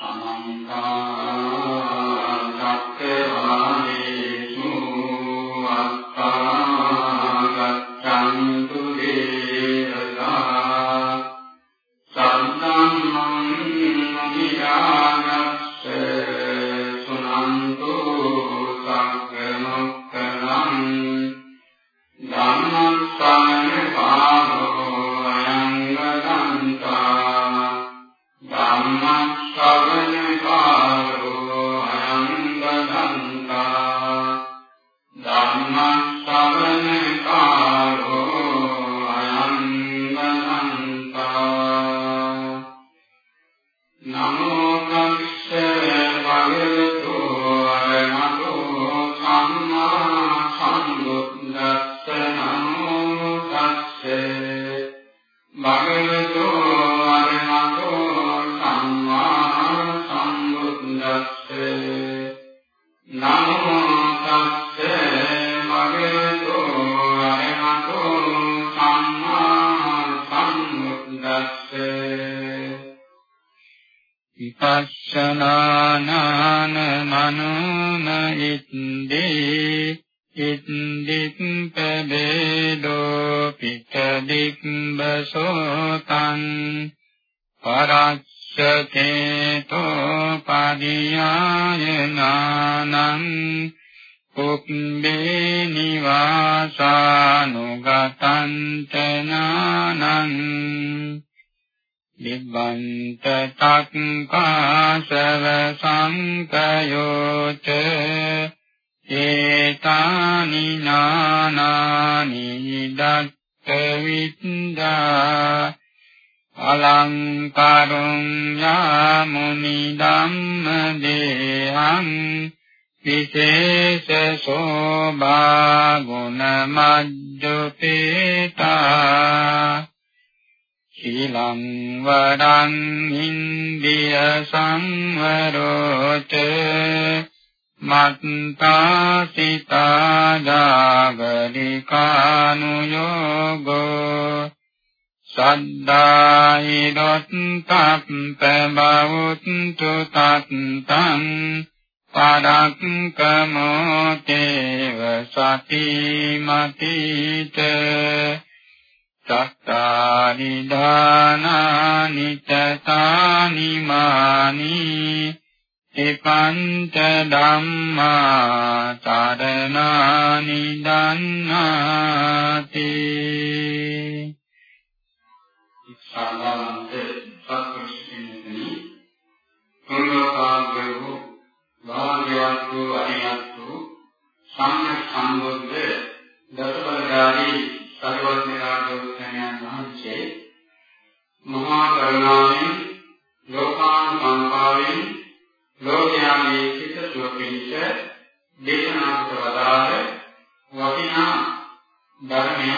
අනංතා තානි නානානි දත්ත විද්දා අලංකරුං යාමුනි ධම්ම දේහං විශේෂ සෝභා ගුණ මජ්ජපේතා ශීලං වරං ඉන්දිය සංවරෝච මත්තා සිතා ජාගරිකානුයෝගෝ සද්ධායි දොත්තක් ප්‍රබවුත්තු තත්තං පරක්කමෝ තේව සතිමතිත සත්තානි දානානි චතානි මානි ඒකාන්ත ධම්මා තරණානි දන්නාති සාමන්ත සත්පුරුෂිනී පුරවකාංගෝ භාග්‍යවත්තු අරියත්තු සම්්‍යක් සම්බුද්ධ දසබලකාරී සර්වඥාණෝත්ථයන් වහන්සේ මහා කරුණාවෙන් ලෝකානුකම්පාවෙන් ලෝකයාගේ සිත සුවපිච්ච දේශනාකට වදාළ වටිනා ධර්මය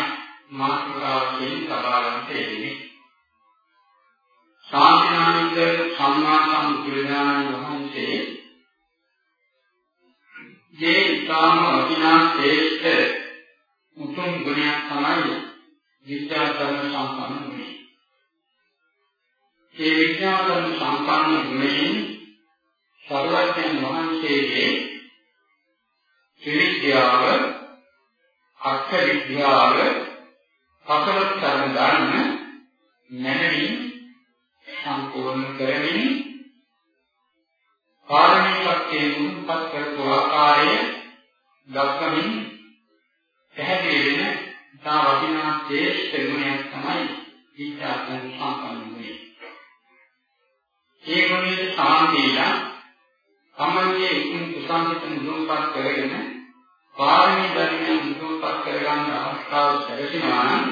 මාතෘකාවකින් සබාවන් තේරෙන්නේ. සාමාන්‍යයෙන් සම්මා සම්බුදුරජාණන් වහන්සේ මේ ඉතාම වටිනා ශ්‍රේෂ්ඨ උතුම් ගුණයක් තමයි විද්‍යාධර්ම සම්පන්න ගුණය. මේ විද්‍යාධර්ම සම්පන්න ගුණයෙන් සර්වඥ මහන්සියගේ ත්‍රිවිද්‍යාව අර්ථ විද්‍යාව පසලොත් කරන ගන්න මනමින් සම්පූර්ණ කරමින් පාරමීත්වයෙන් උන්පත් කරපු ආකාරය දක්වමින් පැහැදිලි වෙන ඉතා වටිනා ශ්‍රේෂ්ඨ ගුණයක් තමයි විචාරණ සම්පන්න වෙන්නේ. ඒ ගුණයේ සාන්තිලා තමන්ගේ ඉතින් කුසාන්විත නිරූපක් කරගෙන පාරමී ධර්මයේ නිරූපක් කරගන්න අවස්ථාව ලැබෙනවා නම්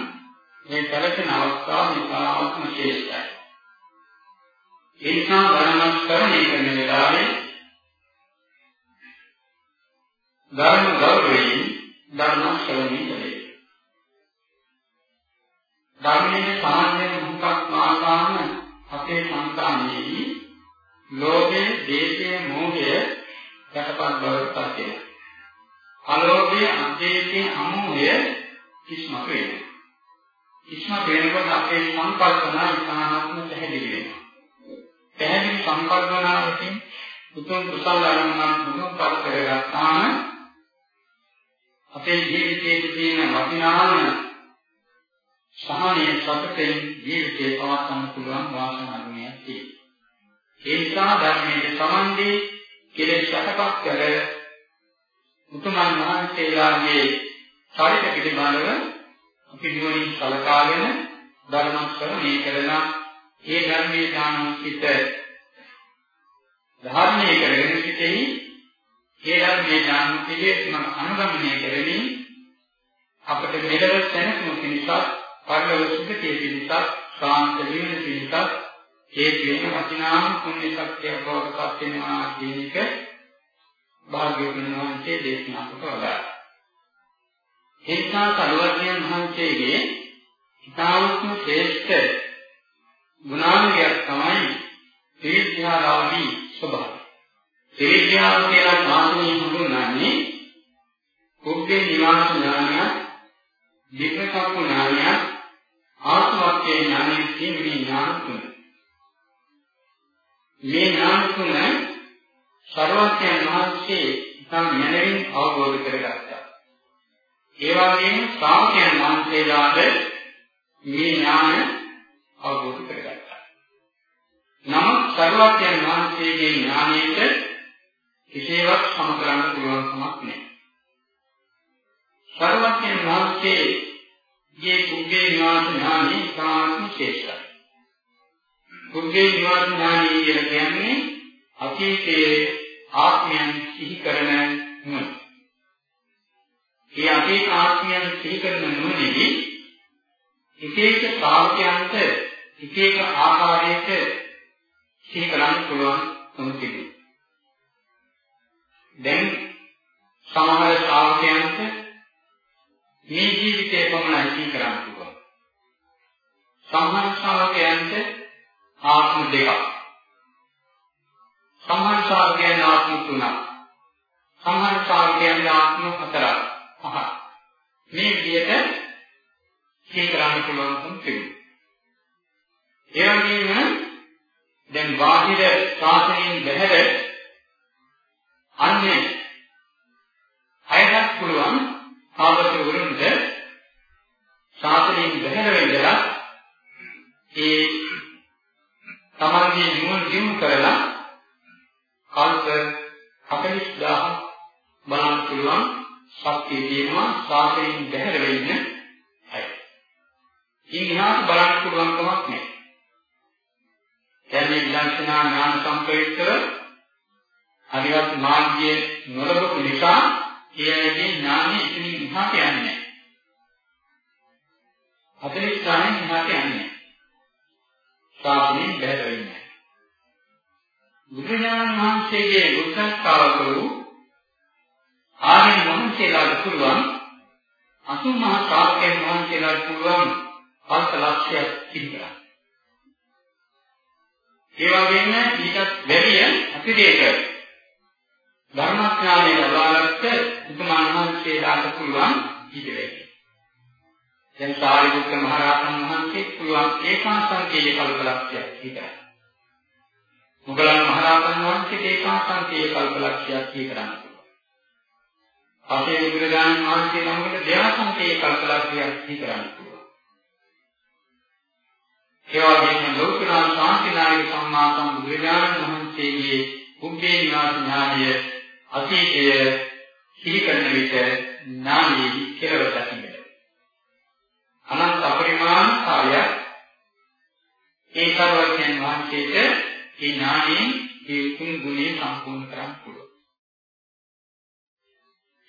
මේ සැලසෙන අවස්ථාව නිකාවත්ම ශේෂ්ඨයි. ඒ නිසා ධර්මස්කරණය කරන වෙලාවේ ධර්ම ගෞරවයෙන් ධර්ම ශ්‍රවණය කරේ. ධර්මයේ සාමාන්‍ය මුක්ක් මාර්ගාන අපේ සංකාමයේදී ලෝභය, දේශය, මෝහය යටපත් බවට පත් වෙනවා. අලෝභය, අදේශය, අමෝහය කිස්මක වෙනවා. කිස්මක වෙනකොට අපේ සංකල්පනා විපාකත්ම පැහැදිලි වෙනවා. පැහැදිලි සංකල්පනාවකින් උතුම් කුසල අරමුණක් මුදුන්පත් කරගත්තාම අපේ ජීවිතයේ තියෙන වටිනාම සහනය සතුටෙන් ජීවිතේ පවත්වන්න පුළුවන් වාසනාවක් තියෙනවා. ඒ නිසා ධර්මයේ සමන්දී කෙලෙස් යටපත් කර උතුමන් වහන්සේලාගේ චරිත පිළිබඳව අපි නුවණින් සලකාගෙන ධර්ම ශ්‍රවණය කරන ඒ ධර්මයේ ඥානෝචිත ධර්මයේ කරගෙන සිටෙහි ඒ ධර්මයේ ඥානෝචිතේ තුන අනුගමනය කරමින් අපට මෙලව සැනසීම පිණිස පරලොව සුඛිතේ පිණිස සාන්ත ජීවන පිණිස ඒ කියන වචනාම පුණ්‍ය සත්‍ය බවටපත් වෙනවා කියන එක භාග්‍යවතුන් වහන්සේ දේශනා කොට වදාළා. එනිසා සරුවඥන් වහන්සේගේ ඉතාමත්ම ශ්‍රේෂ්ඨ ගුණාංගයක් තමයි ත්‍රිවිධාරාමී ස්වභාවය. ත්‍රිවිධාව කියලා සාසනය හඳුන්වන්නේ කුබ්බේ නිවාස ඥානය, විකල්ප ඥානය, ආත්මත්‍ය ඥානය කියන මේ ඥාන තුන. මේ ඥාන තුන සර්වඥයන් වහන්සේ ඉතාම මනරින් අවබෝධ කරගත්තා. ඒ වගේම ශ්‍රාවකයන් වහන්සේලාට මේ ඥාන අවබෝධ කරගත්තා. නමුත් සර්වඥයන් වහන්සේගේ ඥානයට කිසිවක් සම කරන්න පුළුවන් කමක් නැහැ. සර්වඥයන් වහන්සේගේ කුබ්බේ නිවාස ඥානෙ සාත්ම ශේෂයි. කුබ්බේ නිවාස ඥානෙ කියලා කියන්නේ අතීතයේ ආත්මයන් සිහි කරන නුවණ. ඒ අතීත ආත්මයන් සිහි කරන නුවණෙහි එක එක ශ්‍රාවකයන්ට එක එක ආකාරයකට සිහි කරන්න පුළුවන් තුමුතියි. දැන් සමහර ශ්‍රාවකයන්ට මේ ජීවිතේ පමණයි සිහි කරන්න පුළුවන්. සමහර ශ්‍රාවකයන්ට ආත්ම දෙකක් සම්මාන ශාස්ත්‍රයන් ආත්ම තුනක්. සම්මාන ශාස්ත්‍රයන් ආත්ම හතරක්. පහක්. මේ විදිහට සිහි කරන්න පුළුවන්කම තිබුණා. ඒ වගේම දැන් බාහිර ශාසනයෙන් බැහැර අන්නේ අයහත් පුළුවන් ආවත වරුන්ද ශාසනයෙන් බැහැර පුළුවන් ශක්තිය තියෙනවා සාසනයෙන් බැහැර වෙන්න අය. ඉන්හාට බලන්න පුළුවන් කමක් නැහැ. දැන් මේ විදර්ශනා ඥාන සම්ප්‍රයුක්තව හරිවත් මාර්ගයේ නොලබපු නිසා එයාගේ ඥානෙ ඉතින් ඉහාට යන්නේ නැහැ. හතරේ ස්ථානෙන් ඉහාට යන්නේ නැහැ. සාසනයෙන් බැහැර වෙන්නේ බුදුරජාණන් වහන්සේගේ උත්සාහකාරකරු ආර්යයන් වහන්සේලාට පුළුවන් අසුමහා ශ්‍රාවකයන් වහන්සේලාට පුළුවන් පන්ත ලක්ෂයක් පිළිගන්න. ඒ වගේම ඊටත් වැඩිය අතිරේක ධර්මඥානය ලබාගත්ත උතුමන් වහන්සේලාට පුළුවන් ඊට වැඩි. දැන් සාරිපුත්ත මහ රහතන් වහන්සේ පුළුවන් ඒකාසංකේය කල්පලක්ෂයක් විතරයි. මුගලන් මහරහතන් වහන්සේ ඒකාසංකේය කල්පලක්ෂයක් කීකරන්න පුළුවන්. අපේ බුදුරජාණන් වහන්සේ ළඟට දෙයාසංකේය කල්පලක්ෂයක් කීකරන්න පුළුවන්. ඒ වගේම ලෞතර ශාන්තිනායක සම්මා සම්බුදුරජාණන් වහන්සේගේ කුම්භේ නිවාස ඥානය අතීතය සිහි කරන විට ඥානයේ කෙරව දකින්නට. අනන්ත අපරිමාණ කාලයක් ඒ සර්වඥයන් වහන්සේට ඒ ඥාණයෙන් ඒ උතුම් ගුණය සම්පූර්ණ කරන්න පුළුවන්.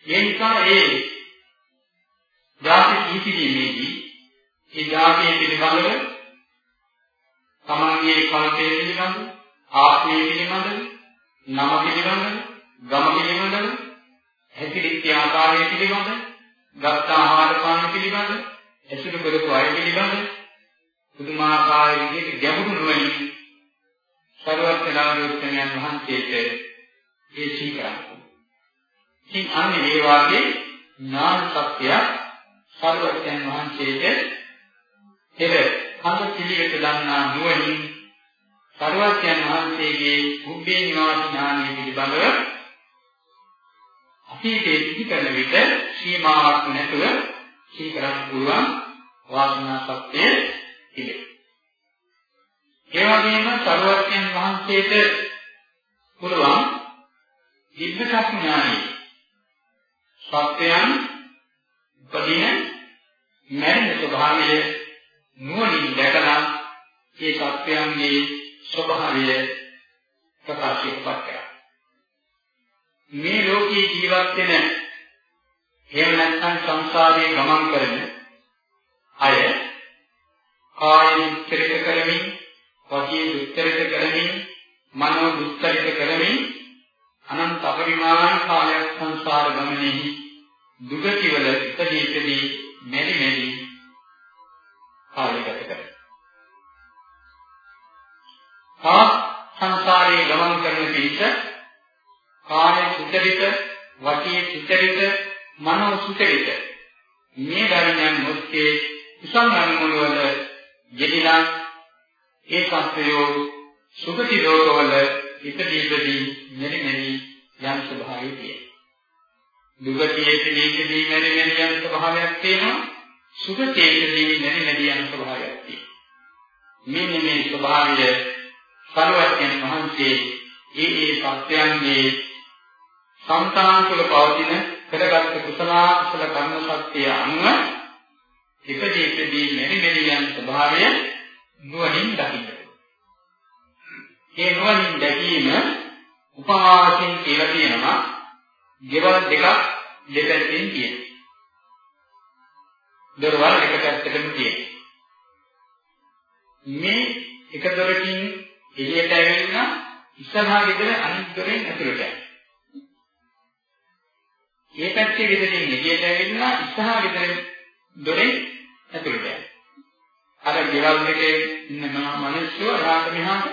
ඒ නිසා ඒ ධාතු කීපීමේදී ඒ ධාතුවේ පිළිබඳව තමන්ගේ කල්පයේ පිළිබඳව ආත්මය පිළිබඳව නම පිළිබඳව ගම පිළිබඳව හැසිරිච්ච ආකාරය පිළිබඳව ගත්ත ආහාර පාන පිළිබඳව ඇසුරු කරපු අය පිළිබඳව පුදුමාකාර විදිහට ගැඹුරු නුවණින් සර්වඥාගේ උත්තරයන් වහන්සේට ඒ සීකරන්නේ. ඉතින් අන්න ඒ වාගේ ඥාන සත්‍ය සර්වඥයන් වහන්සේට පෙර කඳ පිළිවෙත දන්නා නුවණින් සරුවත්යන් වහන්සේගේ බුද්ධේ නිවාස ඥානය පිළිබඳව අතීතයේ සිහි කරන විට සීමාවක් නැතුව සිහි කරන්න පුළුවන් වාසනා සත්‍යය තිබේ. ඒ වගේම සරුවත්යන් වහන්සේට පුළුවන් දිබ්බ ඥානය සත්‍යයන් උපදින මරණ ස්වභාවය නුවණින් දැකලා ඒ සත්‍යයන්ගේ ස්වභාවය ප්‍රකාශයට පත් කරා. මේ ලෝකේ ජීවත් වෙන එහෙම නැත්නම් සංසාරයේ ගමන් කරන අය කාය දුක්ඛිත කරමින්, වාචී දුක්ඛිත කරමින්, මනෝ දුක්ඛිත කරමින් අනන්ත අපරිමාණ කාලයක් සංසාර ගමනේහි දුගතිවල ඉපදී ඉපදී මෙලි මෙලි කාලය ගත කරනවා. තා සංසාරයේ ගමන් කරන පිට කාය සුතරිත, වචී සුතරිත, මනෝ සුතරිත මේ ධර්මයන් මුත්තේ කුසල් අනුමුල වල යෙදিলা ඒ සත්‍යෝ සුගති ලෝකවල ඉපදී ඉපදී මෙලි මෙලි යම් ස්වභාවය තියෙනවා. දුගතියේදී දී මෙලි මෙලි යම් ස්වභාවයක් තියෙනවා. සුගතියේදී මෙලි මෙලි යම් ස්වභාවයක් තියෙනවා. මෙන්න මේ ස්වභාවය සර්වඥයන් වහන්සේ ඒ ඒ සත්‍යයන්ගේ සංතාන තුළ පවතින පෙරගත් කුසල කුසල කර්ම ශක්තිය අනුව ඉපදී ඉපදී මෙරි මෙරි යන ස්වභාවය නුවණින් දකින්න. ඒ නුවණින් දැකීම උපමාවකින් කියලා කියනවා ගෙවල් දෙකක් දෙපැත්තෙන් තියෙනවා. දොරවල් එක පැත්තකම තියෙනවා. මේ එක දොරකින් එළියට ඇවිල්ලා ඉස්සරහා ගෙදර අනිත් දොරෙන් ඇතුළට යනවා. මේ පැත්තේ ගෙදරින් එළියට ඇවිල්ලා ඉස්සරහා ගෙදර දොරෙන් ඇතුළට යනවා. අර ගෙවල් දෙකේ ඉන්න මිනිස්සු එහාට මෙහාට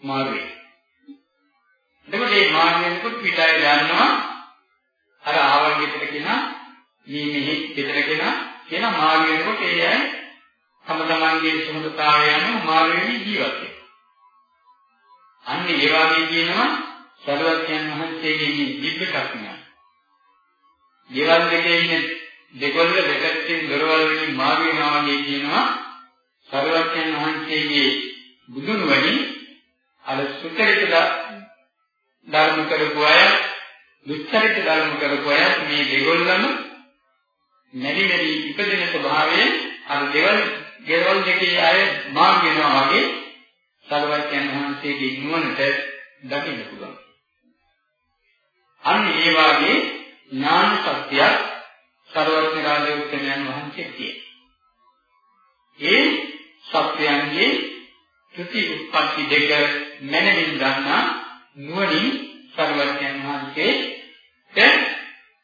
මාරු වෙනවා. එතකොට මේ මාරු වෙනකොට පිටය යනවා අර ආවන් ගෙදර කෙනා මේ මෙහි ගෙදර කෙනා කියන මාරු වෙනකොට ඒ අය තම තමන්ගේ සුහදතාවය යන මාරු වෙවි ජීවත් වෙනවා. අන්න ඒ වගේ කියනවා සරුවත්යන් වහන්සේගේ මේ දිබ්බ ශක්තිය. ගෙවල් දෙකේ ඉන්න දෙකොල්ල දෙකකින් දොරවල් වලින් මාරු වෙනවා වගේ කියනවා සරුවත්යන් වහන්සේගේ බුදුන් වඩි අර සුතරිත ධර්ම කරපු අය දුක්චරිත ධර්ම කරපු අය මේ දෙකොල්ලම මෙලි මෙලි ඉපදෙන ස්වභාවයෙන් අර දෙවල් ගෙවල් දෙකේ අය මාරු වෙනවා වගේ සර්වඥයන් වහන්සේගේ නුවණට දකින්න පුළුවන්. අන්න ඒ වාගේ ඥාන සත්‍යයක් සර්වඥ රාජ්‍ය උත්තරයන් වහන්සේ කියයි. ඒ සත්‍යයන්ගේ ත්‍ෘති උත්පත්ති දෙක මනමින් දන්නා නුවණින් සර්වඥයන් වහන්සේට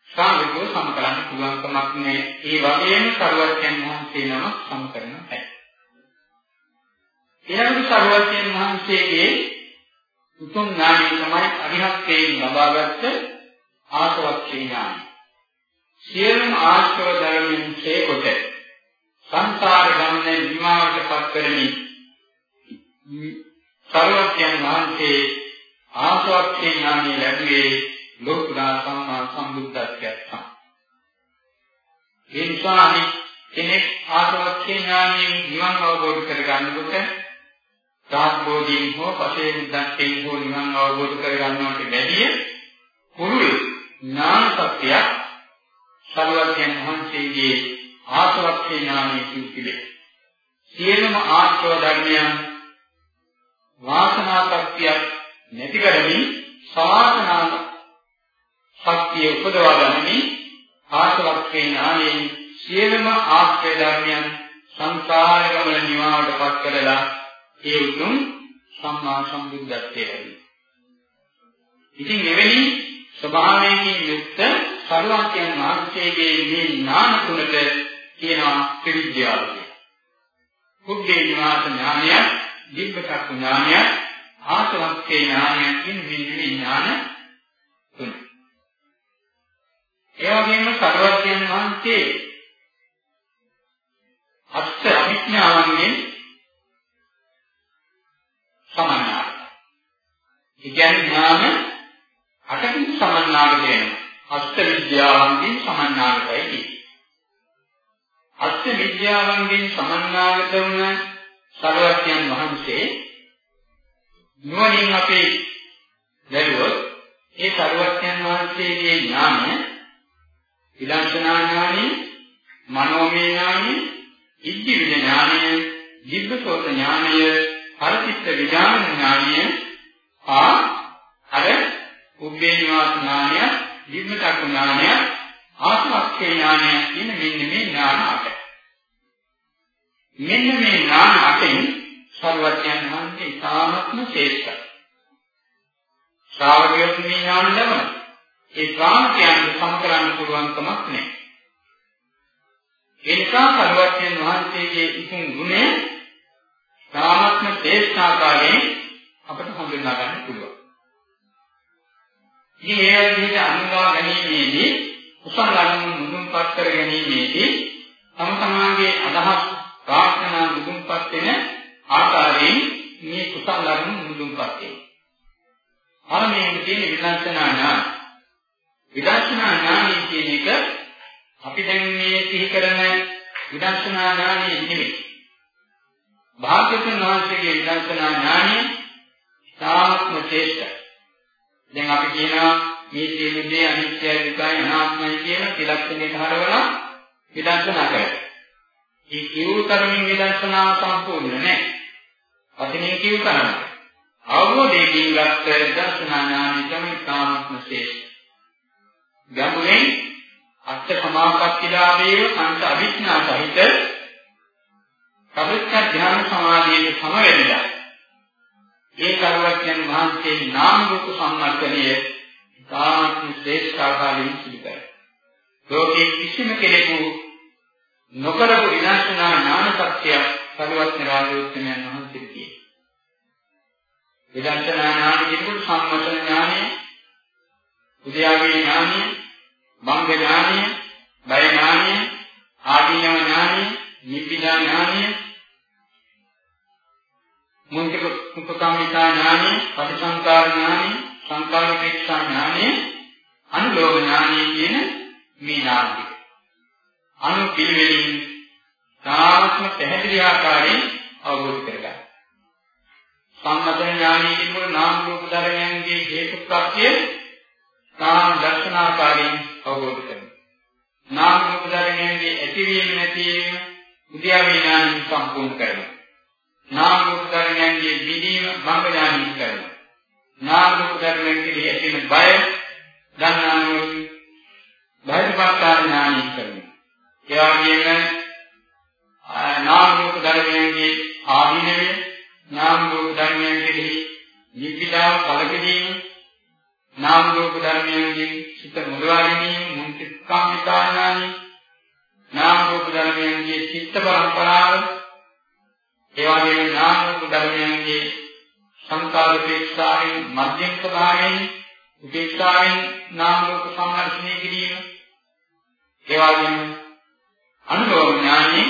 සාමිකව සම කරන්න පුළුවන් කමක් නෑ. ඒ වගේම සර්වඥයන් වහන්සේ නම සම කරන හැටි. ඊළඟට සරුවත්යන් වහන්සේගේ උතුම් ඥානය තමයි අරිහත්ත්වයෙන් ලබාගත් ආසවක්ඛේ ඥානය. සියලුම ආශ්‍රව ධර්මයන් ඡේකොට සංසාර ගමනේ විමාවට පත් කරමින් සරුවත්යන් වහන්සේ ආසවක්ඛේ ඥානය ලැබුවේ ලෝකුරා සම්මා සම්බුද්ධත්වයට තමයි. ඒ නිසා කෙනෙක් ආසවක්ඛේ ඥානයෙන් නිවන් අවබෝධ කරගන්නකොට සාත්බෝධියෙන් හෝ පසේ බුද්ධත්වයෙන් හෝ නිවන් අවබෝධ කරගන්නවට බැදී කුරුල් ඥාන සත්‍යයක් සර්වඥයන් වහන්සේගේ ආසවක්ඛේ ඥානයේ සිටිලේ. සියලුම ආශ්‍රව ධර්මයන් වාසනා ශක්තියක් නැති කරමින් සමාසනා ශක්තිය උපදවා ගනිමින් ආසවක්ඛේ ඥානයෙන් සියලුම ආශ්‍රය ධර්මයන් සංසාර ගමන නිවාවට පත් කරලා ඒ උතුම් සම්මා සම්බුද්ධත්වයේ ලැබෙනවා. ඉතින් එවැනි ස්වභාවයෙන් යුක්ත සරුවක්යන් වහන්සේගේ මේ ඥාන තුනට කියනවා ත්‍රිවිද්‍යාව කියලා. බුද්ධේ නිවාස ඥානය, දිබ්බචක්ඛ ඥානය, ආසවක්ඛේ ඥානය කියන මේ ඥාන තුන. ඒ වගේම සරුවක්යන් වහන්සේ අෂ්ට අභිඥාවන්ගෙන් සමන්නාගත. ඒ කියන්නේ ඥාන අටකින් සමන්නාගත වෙනවා. අෂ්ට විද්‍යාවන්ගෙන් සමන්නාගතයි කියන්නේ. අෂ්ට විද්‍යාවන්ගෙන් සමන්නාගත වුණ සර්වඥයන් වහන්සේ නුවණින් අපේ දැරුවොත් ඒ සර්වඥයන් වහන්සේගේ ඥානය විදර්ශනා ඥානය, මනෝමය ඥානය, ඉද්ධි විඥානය, දිබ්බසෝත ඥානය, පරිචිත්ත විඥාන ඥානය ආ අර උබ්බේ නිවාස ඥානය, දිබ්බසක් ඥානය, ආත්මක්ඛේ ඥානය කියන මෙන්න මේ ඥාන අට. මෙන්න මේ ඥාන අටෙන් සර්වඥයන් වහන්සේ ඉතාමත්ම ශ්‍රේෂ්ඨයි. ශ්‍රාවකයන් මේ ඥාන ලැබෙනවා. ඒ ශ්‍රාවකයන්ට සම කරන්න පුළුවන් කමක් නැහැ. ඒ නිසා සර්වඥයන් වහන්සේගේ ඉතින් ගුණය තාමත්ම ශ්‍රේෂ්ඨාකාරයෙන් අපට හඳුනා ගන්න පුළුවන්. ඉතින් ඒ විදිහට අනුගා ගැනීමේදී කුසල ධර්ම මුදුන්පත් කර ගැනීමේදී තම තමාගේ අදහස් ප්‍රාර්ථනා මුදුන්පත් වෙන ආකාරයෙන් මේ කුසල ධර්ම මුදුන්පත් වෙනවා. අරමේන තියෙන විදර්ශනා ඥාන. විදර්ශනා ඥානය කියන එක අපි දැන් මේ සිහි කරන විදර්ශනා ඥානය නෙමෙයි. භාග්‍යවතුන් වහන්සේගේ විදර්ශනා ඥානය සාත්ම ශ්‍රේෂ්ඨයි. දැන් අපි කියනවා මේ සියලු දේ අනිත්‍යයි දුකයි අනාත්මයි කියන ත්‍රිලක්ෂණයට හරවලා විදර්ශනා කරනවා. මේ කියු තරමින් විදර්ශනාව සම්පූර්ණ නැහැ. අතිනේ කියු කරන්නේ. අවබෝධයෙන් ගත්ත දර්ශනා ඥානය තමයි තාමත්ම ශ්‍රේෂ්ඨ. ගැඹුරෙන් අත්ත සමාපත්තිලාභයේ සංත අභිඥා සහිත කවිත්‍ය ධ්‍යාන සමාධියේ සමවැදිලා ඒ කරුවක්යන් වහන්සේ නාම රූප සම්මර්ථනය තාමත්ම ශ්‍රේෂ්ඨ ආකාරයෙන් සිදු කරයි. ලෝකේ කිසිම කෙනෙකු නොකරපු විනාශනා ඥාන සත්‍යය සරුවත් නිරාජෝත්තමයන් වහන්සේ කියයි. විදර්ශනා ඥාන කියනකොට සම්මත ඥානය, උද්‍යාවේ ඥානය, මංග ඥානය, බය ඥානය, ආදීනව ඥානය, නිබ්බිදා ඥානය, මුන්තික උපකාමිතා ඥානය, පටිසංකාර ඥානය, සංකාරිකේක්ෂා ඥානය, අනුලෝම ඥානය කියන මේ ඥාන ටික. අනු පිළිවෙලින් සාමත්ම පැහැදිලි ආකාරයෙන් අවබෝධ කරගන්න. සම්මත ඥානයේ කියනකොට නාම රූප ධර්මයන්ගේ හේතු ප්‍රත්‍ය නාම දර්ශනාකාරයෙන් අවබෝධ කරගන්න. නාම රූප ධර්මයන්ගේ ඇතිවීම නැතිවීම උද්‍යාවේ ඥානයෙන් සම්පූර්ණ කරනවා. නාම රූප ධර්මයන්ගේ විදීම භංග ඥානයෙන් කරනවා. නාම රූප ධර්මයන්ගේ ඇතිවීම බය දන්නානෝ බයපත්තාන ඥානයෙන් කරනවා. ඒ වගේම නාම රූප ධර්මයන්ගේ ආදීනවේ නාම රූප ධර්මයන් කෙරෙහි නිබ්බිදාව කලකිරීම නාම රූප ධර්මයන්ගෙන් සිත මුදවා ගැනීම මුන්තිකාමිතාඥානි නාම රූප ධර්මයන්ගේ චිත්ත පරම්පරාව ඒ වගේම නාම රූප ධර්මයන්ගේ සංකාරපේක්ෂාවෙන් මධ්‍යම ස්වභාවයෙන් උපේක්ෂාවෙන් නාම රූප සම්මර්ෂණය කිරීම ඒ වගේම අනුභව ඥානෙ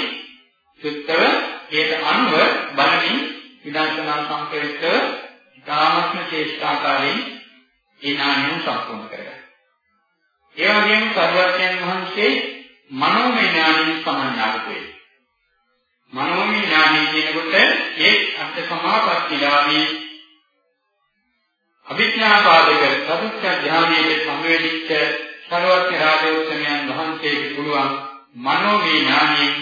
සුත්තව ඒට අනුව බලමින් විදර්ශනා සංකේතව ධාමත්ම චේෂ්ඨාකාරයෙන් ඒ ඥානය සම්පූර්ණ කරගන්න. ඒ වගේම සර්වඥයන් වහන්සේ මනෝමය ඥානයෙන් සමන්නාගත වේ. මනෝමය ඥානය කියනකොට ඒ අර්ථ සමාපත්තිලාභී අභිඥා පාදක සතුත්‍ය ඥානයේ සම්වේදිච්ච සර්වඥ රාජෝත්තමයන් වහන්සේට පුළුවන් මනෝමය ඥානයෙන්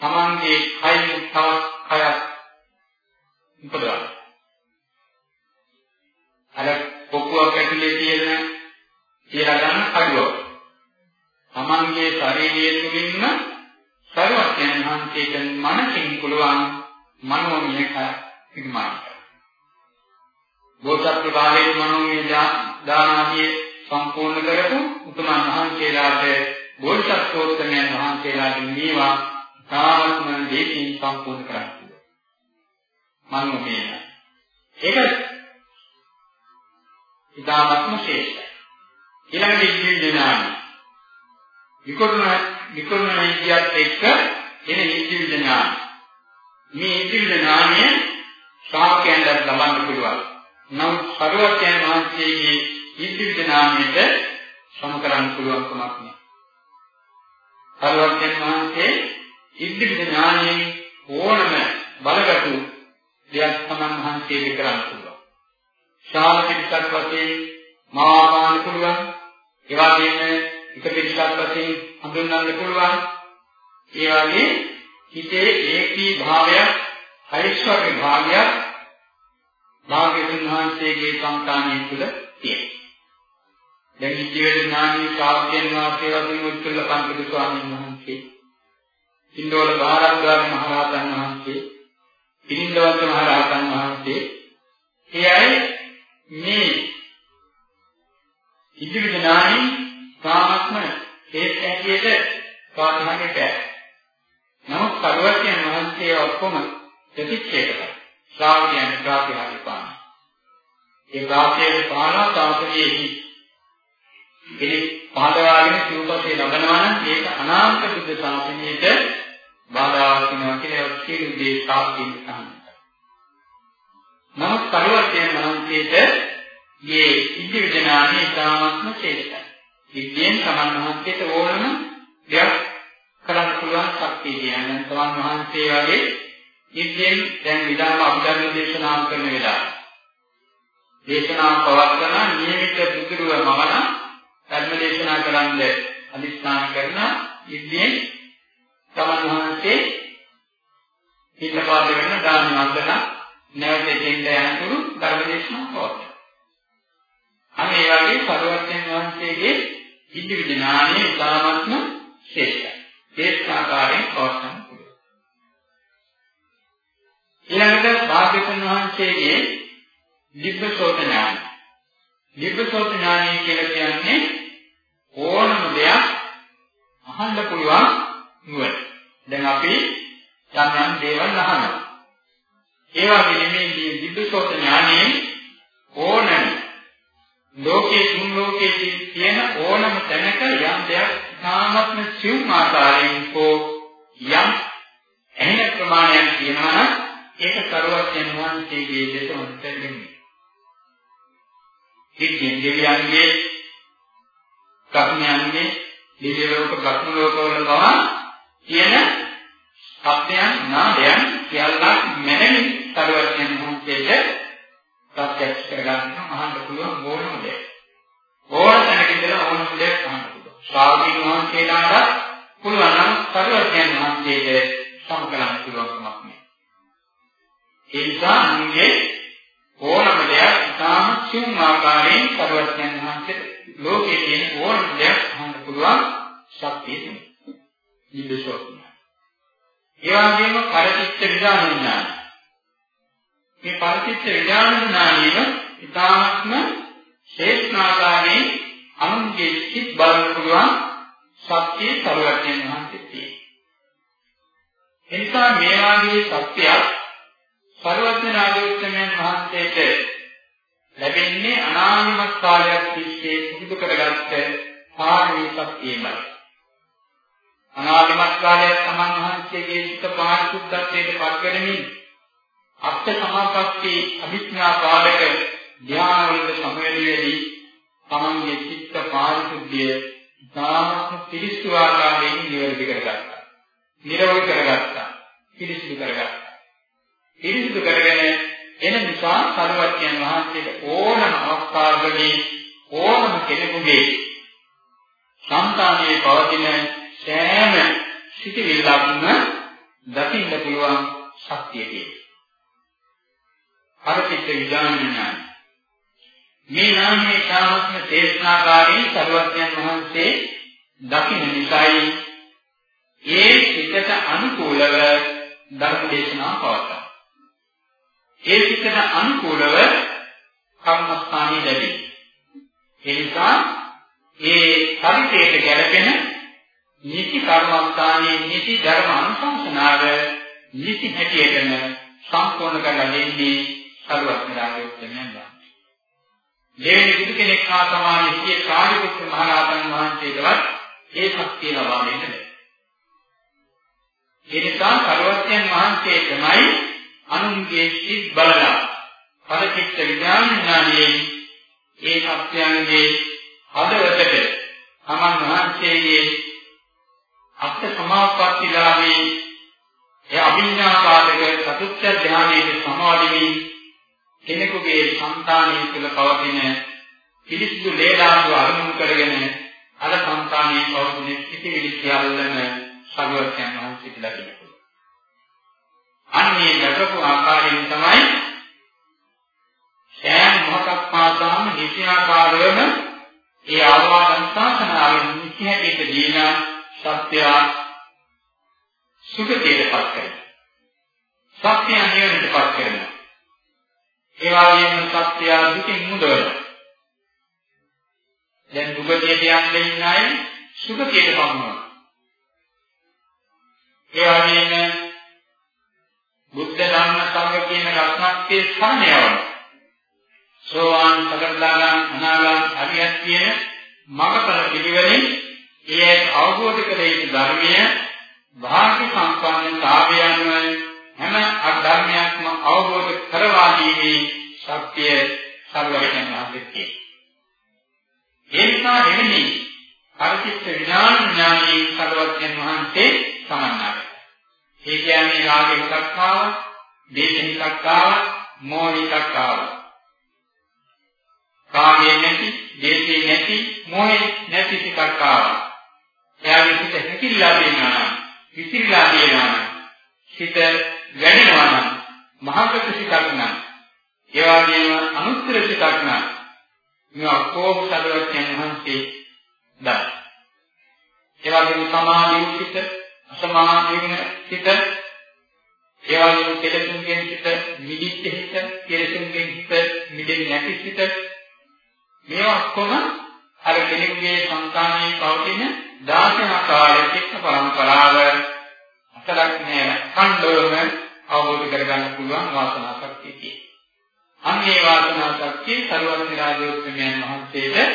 තමන්ගේ කයින් තවත් කයක් උපදවන්න. අර පොකුවක් ඇතුලේ තියෙන කියලා ගන්න කඩුවක්. තමන්ගේ ශරීරයේ තුලින්ම සර්වඥයන් වහන්සේට මනසින් පුළුවන් මනෝමය පිරිමාන කරන්න. බෝසත් කාලයේ මනෝමය දාන ආදී සම්පූර්ණ කරපු උතුමන් වහන්සේලාට බෝසත්ෝත්තමයන් වහන්සේලාට මේවා තාමත්ම දෙකින් සම්පූර්ණ කරන්න. මනෝමය. ඒක ඉතාමත්ම ශ්‍රේෂ්ඨයි. ඊළඟ ඉන්ද්‍රිය ඥාන. විකරණ විකරණ විද්‍යාවත් එක්ක එන ඉන්ද්‍රිය ඥාන. මේ ඉන්ද්‍රිය ඥානය ශ්‍රාවකයන්ට ලබන්න පුළුවන්. නමුත් සරුවත්යන් වහන්සේගේ ඉදිවිද නාමයට සම කරන්න පුළුවන් කමක් නෑ. සරුවත්යන් වහන්සේ ඉදිවිද ඥානයෙන් ඕනම බලගතු දෙයක් තමන් වහන්සේට කරන්න පුළුවන්. ශාලකිකක් වශයෙන් මාපාන පුළුවන්. ඒ වගේම එක පිටක් වශයෙන් හඳුන්වන්න පුළුවන්. ඒ වගේ හිතේ ඒකී භාවයක්, හරිස්වර්ග භාවයක් භාග්‍යවතුන් වහන්සේගේ සංකාණය තුළ තියෙනවා. දැන් ඉතිවිද ඥානී ශ්‍රාවකයන් වහන්සේ වගේ උත්කල පන්තික ස්වාමීන් වහන්සේ, ඉන්දෝල බාරද්වාර මහ රහතන් වහන්සේ, පිරින්දවත්ත මහ රහතන් වහන්සේ, එයයි මේ ඉතිවිද ඥානී සාමත්ම හේත් ඇටියට පාඨහනේ බෑ. නමුත් සර්වඥයන් වහන්සේ ඔක්කොම ප්‍රතික්ෂේප කරා. ශ්‍රාවකයන් ප්‍රාතිහාර්ය පාන. ඒ ප්‍රාතිහාර්ය පාන තාපනයේදී කෙනෙක් පහදවාගෙන සිව්පසේ ලබනවා නම් ඒක අනාගත බුද්ධ ශාසනයට බාධාවක් වෙනවා කියලා ඒ සියලු දේ සාක්ෂියෙන් සම්මතයි. නමුත් පරිවර්තන මහන්සියට මේ ඉද්ධි විදනානේ ඉතාමත්ම ශ්‍රේෂ්ඨයි. ඉද්ධියෙන් සමන් මහන්සියට ඕනම දෙයක් කරන්න පුළුවන් ශක්තිය කියන්නේ සමන් මහන්සිය වගේ ඉතින් දැන් විදාම අභිධර්ම දේශනා කරන වෙලාව. දේශනා පවත්වන නියමිත බුදුරුව මමන ධර්ම දේශනා කරන්න අදිස්ථාන කරන ඉතින් තමන් වහන්සේ පිටපාද වෙන දාන වන්දන නැවත දෙන්න යනතුරු ධර්ම දේශනා පවත්වනවා. අනේ ඒ වගේ සරුවත්යන් වහන්සේගේ ඉදිරි ඥානයේ ඉතාමත්ම ශ්‍රේෂ්ඨයි. දේශනාකාරයෙන් පවත්වන ඊළඟට භාග්‍යවතුන් වහන්සේගේ දිබ්බසෝත ඥානය. දිබ්බසෝත ඥානය කියලා කියන්නේ ඕනම දෙයක් අහන්න පුළුවන් නුවණ. දැන් අපි යම් යම් දේවල් අහනවා. ඒ වගේ නෙමෙයි දිබ්බසෝත ඥානයෙන් ඕනම ලෝකේ තුන් ලෝකේ තියෙන ඕනම තැනක යම් දෙයක් තාමත්ම සිව් ආකාරයෙන් හෝ යම් ඇහෙන ප්‍රමාණයක් තියෙනවා නම් ඒක කරුවක්යන් වහන්සේගේ දෙස උත්තරෙන්නේ. ඉතින් දෙවියන්ගේ කර්මයන්ගේ දිව්‍ය ලෝක භක්ම ලෝකවල පවා කියන සත්‍යයන් නාමයන් කියලා මැනමින් කරුවක්යන් වහන්සේට ප්‍රත්‍යක්ෂ කරගන්න අහන්න පුළුවන් ඕනම දෙයක්. ඕන තැනක ඉඳලා ඕනම දෙයක් අහන්න පුළුවන්. ශ්‍රාවකයන් වහන්සේලාට පුළුවන් නම් කරුවක්යන් වහන්සේට සමකලන්න පුළුවන්කමක් නෑ. ඒ නිසා අනුගේ ඕනම දෙයක් ඉතාම සියුම් ආකාරයෙන් සර්වඥයන් වහන්සේ ලෝකයේ තියෙන ඕනම දෙයක් අහන්න පුළුවන් ශක්තිය තියෙනවා. නිදසෝත්න. ඒ වගේම පරිචිත්ත විඥාන ඥාන. මේ පරිචිත්ත විඥාන ඥානයේම ඉතාමත්ම ශේෂ්ඨාකාරයෙන් අනුන්ගේ සිත් බලන්න පුළුවන් ශක්තිය සර්වඥයන් වහන්සේ තියෙනවා. එනිසා මේ වාගේ සත්‍යයක් සර්වඥාගෞතමයන් වහන්සේට ලැබෙන්නේ අනාගත කාලයක් තිස්සේ පුරුදු කරගත්ත පාරමී ශක්තියමයි. අනාගත කාලයක් තමන් වහන්සේගේ සිත පාරිශුද්ධත්වයට පත්කරමින් අත්ත සමාපatti අභිඥා පාදක ධ්‍යානවලට සමවැදීදී තමන්ගේ චිත්ත පාරිශුද්ධිය ධාමත්ම පිරිසු ආකාරයෙන් නිවැරදි කරගත්තා. නිරවුල් කරගත්තා. පිරිසිදු කරගත්තා. පිරිසිදු කරගෙන එන නිසා සරුවත්යන් වහන්සේට ඕනම අවස්ථාවකදී ඕනම කෙනෙකුගේ సంతානයේ පවතින සෑම සිටිවිල්ලක්ම දකින්න පුළුවන් ශක්තිය තියෙනවා. අරපිට විඥානඥාන මේ නාමයේ සාමත්ම තේස්නාකාරී සරුවත්යන් වහන්සේ දකින්න නිසායි ඒ සිතට අනුකූලව ධර්ම දේශනා පවත්වනවා. ඒ පිටට අනුකූලව කර්මස්ථානීය ලැබේ. ඒ නිසා ඒ පරිතේට ගැලපෙන නිසි කර්මස්ථානයේ නිසි ධර්ම අනුශාසනාව නිසි හැටියටම සම්පූර්ණ කරලා දෙන්නේ සරුවත්තරාගේ උත්තරයන් ගන්න. දෙවෙනි බුදු කෙනෙක් හා සමාන සිය කාර්යපුත්‍ර මහ රහතන් වහන්සේටවත් ඒ ශක්තිය ලබා දෙන්න බැහැ. ඒ නිසා සරුවත්යන් වහන්සේ තමයි අනුන්ගේ සිත් බලලා පරිචිත්ත විඥානයේ ඒ සත්‍යයන්ගේ හදවතට තමන් වහන්සේගේ අත්ත සමාපත්තිලාභී ඒ අභිඥාකාරක චතුත්ථ ධානයේ සමාදිවි කෙනෙකුගේ సంతානිය තුළ පවතින පිළිසිදු ලේදාතු අරමුණු කරගෙන අර సంతානිය පවතින පිටිවිලි සියල්ලම සර්වඥයන් වහන්සේට ලැබෙනවා. අන්නේ දකපු ආකාරයෙන් තමයි සෑම මොහොතක් පාසාම නිසියාකාරවම ඒ ආවාදන් සාසනාවෙන් නිසිහැට දීලා සත්‍ය සුගතියටපත් කරනවා. සත්‍ය නිවනටපත් කරනවා. ඒ වගේම සත්‍ය දුකින් මුදවනවා. දැන් දුගතියට යන්න ඉන්න අය සුගතියට පමුණවනවා. ඒ වගේම බුද්ධ ධර්ම සංඝ කියන රත්නත්‍රයේ සාමයවන සෝවාන් සකදාගාම අනාගාම අරියත් කියන මඟපල පිළිවෙලින් ඒ අවබෝධ කළ යුතු ධර්මය භාග්‍ය සම්පන්නතාවයන්ව හැම අධර්මයක්ම අවබෝධ කරවා දීමේ ශක්තිය සර්වඥයන් වහන්සේගේ. ඒ නිසා එවැනි පරිචිත්ත විඥාන ඥානයේ සර්වඥයන් වහන්සේ සමන්නායි. ඒ කියන්නේ රාගෙ එකක් ආව, දේශ එකක් ආව, මෝහ එකක් ආව. රාගෙ නැති, දේශේ නැති, මොහේ නැති එකක් ආව. එයාගේ සිත හැකිලිලා දෙනවා නම්, විසිරීලා දෙනවා නම්, සිත වැඩෙනවා නම්, මහාගත සිතක් නම්, ඒ වගේම අනුත්තර සිතක් නම්, මේ ඔක්කොම සදවත්යන් වහන්සේ දා. ඒ වගේම සමාධි සිත අසමාධි වෙන සිත ඒ වගේම කෙලෙසුන්ගෙන් සිත මිදිච්ච හිත කෙලෙසුන්ගෙන් හිත මිදෙන්නේ නැති සිත මේවා ඔක්කොම අර කෙනෙකුගේ සංකාමයේ පවතින දාසනාකාර චිත්ත පරම්පරාව අතරක් නෑ කණ්ඩෝම අවබෝධ කරගන්න පුළුවන් වාසනා ශක්තිය තියෙනවා. අන්නේ වාසනා ශක්තිය සරුවත් රාජෝත්තමයන් වහන්සේට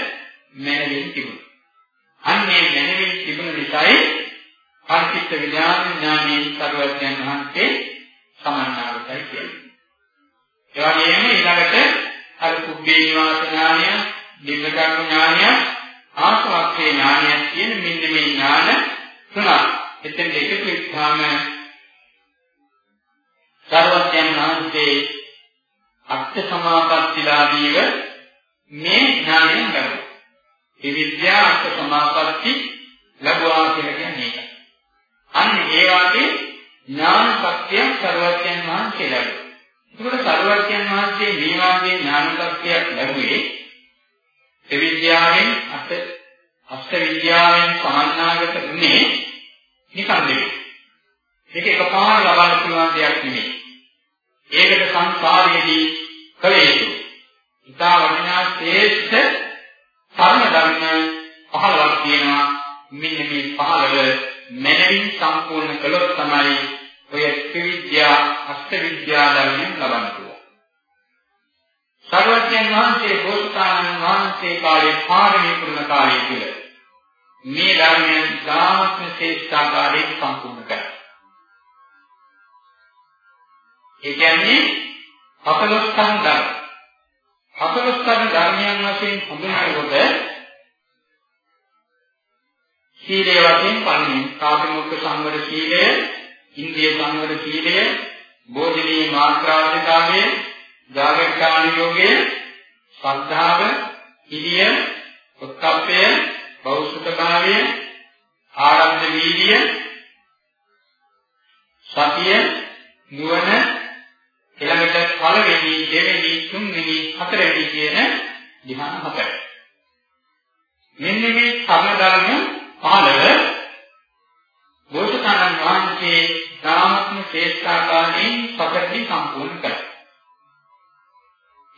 මැනවින් තිබුණා. අන්නේ මැනවින් තිබුණ නිසායි පංචිත්ත විඥාන ඥානයේ සරුවත්යන් වහන්සේ සමන්නාවතයි කියන්නේ. ඒ වගේම ඊළඟට අර කුබ්බේ නිවාස ඥානය, දිව්‍යකර්ම ඥානය, ආසවක්ඛේ ඥානය කියන මෙන්න මේ ඥාන තුනක්. එතෙන් එකතු වෙච්චාම සර්වඥයන් වහන්සේ අක්ෂ සමාපත්තිලාදීව මේ ඥානයෙන් ලැබුවා. ඒ විද්‍යා අක්ෂ සමාපatti ලැබුවා කියලා කියන්නේ ඒකයි. අන්න ඒ වාගේ ඥාන සත්‍යයක් සර්වඥයන් වහන්සේ ලැබුවා. ඒකට සර්වඥයන් වහන්සේ මේ වාගේ ඥාන සත්‍යයක් ලැබුවේ ඒ විද්‍යාවෙන් අට අෂ්ට විද්‍යාවෙන් සමන්නාගත උනේ නිකන් නෙවෙයි. මේක එකපාර ලබන්න පුළුවන් දෙයක් නෙමෙයි. ඒකට සංසාරයේදී කළ යුතු. ඉතා වටිනා ශ්‍රේෂ්ඨ කර්ම ධර්ම 15ක් තියෙනවා. මෙන්න මේ 15 මනමින් සම්පූර්ණ කළොත් තමයි ඔය ත්‍රිවිද්‍යා අෂ්ට විද්‍යා ධර්මයෙන් ලබන්න පුළුවන්. සර්වඥයන් වහන්සේ බෝසතාණන් වහන්සේ කාලේ පාරමී පුරන කාලයේ තුල මේ ධර්මයන් ධාමත්ම ශ්‍රේෂ්ඨාකාරයෙන් සම්පූර්ණ කරා. ඒ කියන්නේ අපලොස්සන් ධර්ම. අපලොස්සන් ධර්මයන් වශයෙන් හඳුන්වනකොට සීලය වශයෙන් පන්නේ කාමමුක්ඛ සංවර සීලය, ඉන්ද්‍රිය සංවර සීලය, බෝධිනී මාත්‍රාධිකාරය, ජාගරිකාණ යෝගය, ශ්‍රද්ධාව, ඉලිය, උත්කප්පය, බෞසුතභාවය, ආරම්භ වීර්ය, සතිය, නුවණ ඊළඟට පළවෙනි, දෙවෙනි, තුන්වෙනි, හතරවෙනි කියන ධ්‍යාන හතර. මෙන්න මේ සම ධර්ම 15 බෝසතාණන් වහන්සේ ධාමත්ම ශ්‍රේෂ්ඨාකාරයෙන් සතරදී සම්පූර්ණ කළා.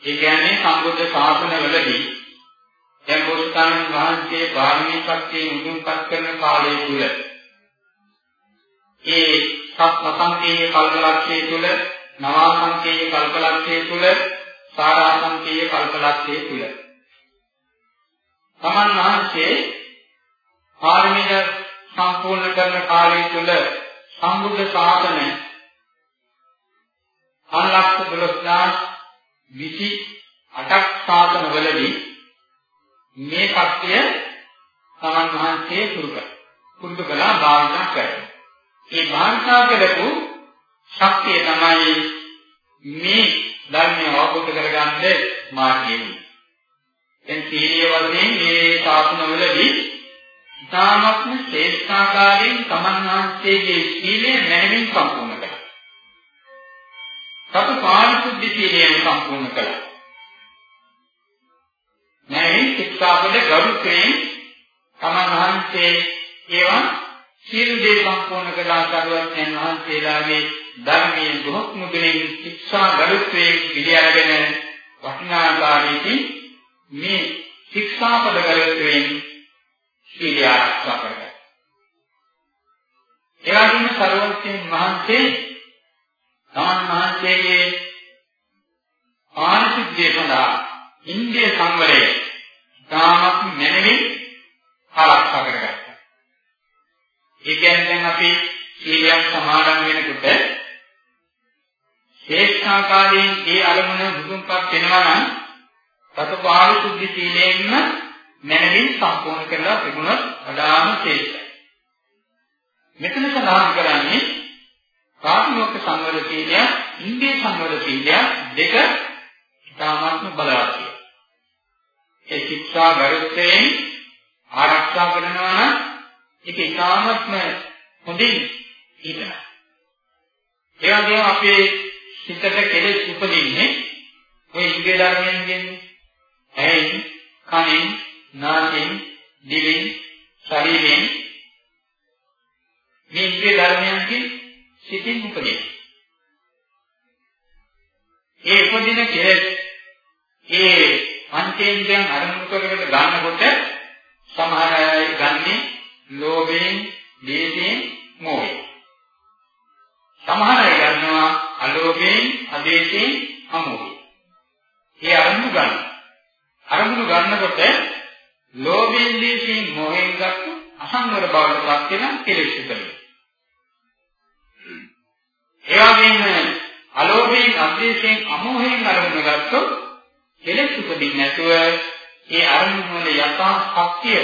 ඒ කියන්නේ සම්බුද්ධ ශාසනවලදී දැන් බෝසතාණන් වහන්සේ භාවනිකත්වයේ මුදුන්පත් කරන කාලය තුල ඒ සත්සංකේය කල්පලක්ෂයේ තුල නවාසංකේය කල්පලක්ෂයේ තුල සාරාසංකේය කල්පලක්ෂයේ තුල තමන් වහන්සේ පාරමිත සම්පූර්ණ කරන කාලය තුල සම්බුද්ධ ශාසනය අලක්ෂ 12000 28ක් සාතන වලදී මේ පත්‍ය තමන් වහන්සේ සුරුක පුරුදු කළා භාවිතා කරා. ඒ භාවිතා කරපු ශක්තිය තමයි මේ ධර්මය අවබෝධ කරගන්න මාර්ගයයි. දැන් සීලිය වශයෙන් මේ සාසන වලදී ඉතාමත්ම ශ්‍රේෂ්ඨාකාරයෙන් තමන් වහන්සේගේ සීලය මනමින් සම්පූර්ණ සතු පාරිශුද්ධ සීලයෙන් සම්පූර්ණ කළා. මැනවින් ශික්ෂාපද ගරුත්වයෙන් තමන් වහන්සේ ඒවා සියලු දේ සම්පූර්ණ කළා සරුවත්යන් වහන්සේලාගේ ධර්මයේ දුක් මුදලින් ශික්ෂා ගරුත්වයෙන් පිළිඅරගෙන වටිනාකාරයකින් මේ ශික්ෂාපද ගරුත්වයෙන් සීලය ආරක්ෂා කරගන්න. ඒ වගේම සරුවත්යන් වහන්සේ තමන් වහන්සේගේ ආනිසිද්ධිය සඳහා ඉන්දිය සංවරය තාමත් මැනවින් ආරක්ෂා කරගත්තා. ඒ කියන්නේ දැන් අපි සීලයක් සමාදන් වෙනකොට ශේෂ්ඨාකාරයෙන් ඒ අරමුණ මුදුන්පත් වෙනවා නම් සතපාලි සුද්ධි සීලයෙන්ම මනමින් සම්පූර්ණ කරලා තිබුණොත් වඩාම ශ්‍රේෂ්ඨයි. මෙතන සඳහන් කරන්නේ ප්‍රාථමික සංවර සීලය, ඉන්දිය සංවර සීලය දෙක ඉතාමත්ම බලවත්ය. ඒ ශික්ෂා ගරුත්වයෙන් ආරක්ෂා කරනවා නම් ඒක ඉතාමත්ම හොඳින් හිතනවා. ඒ වගේම අපේ සිතට කෙලෙස් උපදින්නේ ඔය ඉන්ද්‍රිය ධර්මයෙන් කියන්නේ. ඇහෙන්, කනෙන්, නාසයෙන්, දිවෙන්, ශරීරයෙන් මේ ඉන්ද්‍රිය ධර්මයන්ගෙන් සිතින් උපදින. ඒ උපදින කෙලෙස් ඒ පංචේන්ද්‍රයන් අරමුණු කරගෙන ගන්නකොට සමහර අය ගන්නේ ලෝභයෙන්, දේශයෙන්, මොහයෙන්. සමහර අය ගන්නවා අලෝභයෙන්, අදේශයෙන්, අමෝහයෙන්. ඒ අරමුණු ගන්න. අරමුණු ගන්නකොට ලෝභයෙන්, දේශයෙන්, මොහයෙන් ගත්ත අසංවර බවට පත් වෙන කෙලෙස් උපදිනවා. ඒ වගේම අලෝභයෙන්, අදේශයෙන්, අමෝහයෙන් අරමුණු ගත්තොත් කෙලෙස් උපදින්නේ නැතුව ඒ අරමුණු වල යථා ශක්තිය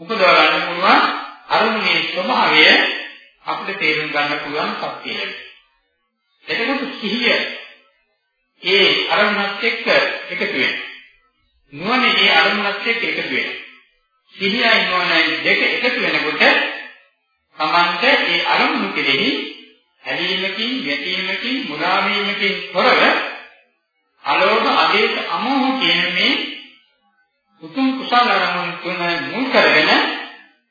උපදවා ගන්න පුළුවන් අරමුණේ ස්වභාවය අපිට තේරුම් ගන්න පුළුවන් ශක්තිය ලැබෙනවා. එතකොට සිහිය ඒ අරමුණත් එක්ක එකතු වෙනවා. නුවණ ඒ අරමුණත් එක්ක එකතු වෙනවා. සිහියයි නුවණයි දෙක එකතු වෙනකොට තමන්ට ඒ අරමුණු කෙරෙහි ඇලීමකින්, ගැටීමකින්, මුලා වීමකින් තොරව අලෝභ, අදේශ, අමෝහ කියන මේ උතුම් කුසල අරමුණු තුන මුල් කරගෙන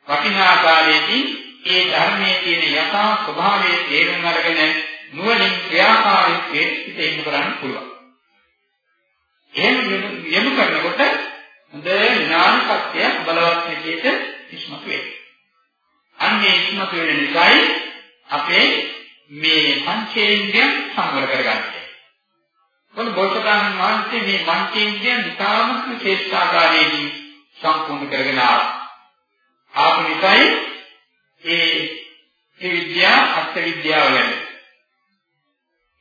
වටිනාකාරයේදී ඒ ධර්මයේ තියෙන යථා ස්වභාවය තේරුම් අරගෙන නුවණින් ක්‍රියාකාරීත්වයේ සිට ඉන්න කරන්න පුළුවන්. එහෙම යොමු කරනකොට හොඳ ඥාන සත්‍ය බලවත් විදිහට ඉස්මතු වෙනවා. අන්නේ ඉස්මතු වෙන නිසායි අපේ මේ පංචේන්ද්‍රයන් සංවර කරගන්නේ. මොන බෝසතාණන් වහන්සේ මේ පංචේන්ද්‍රයන් ඉතාමත් ශ්‍රේෂ්ඨාකාරයේදී සම්පූර්ණ කරගෙන ආවා. ආපු නිසායි ඒ ඒ විද්‍යාව අර්ථ විද්‍යාව ගැන.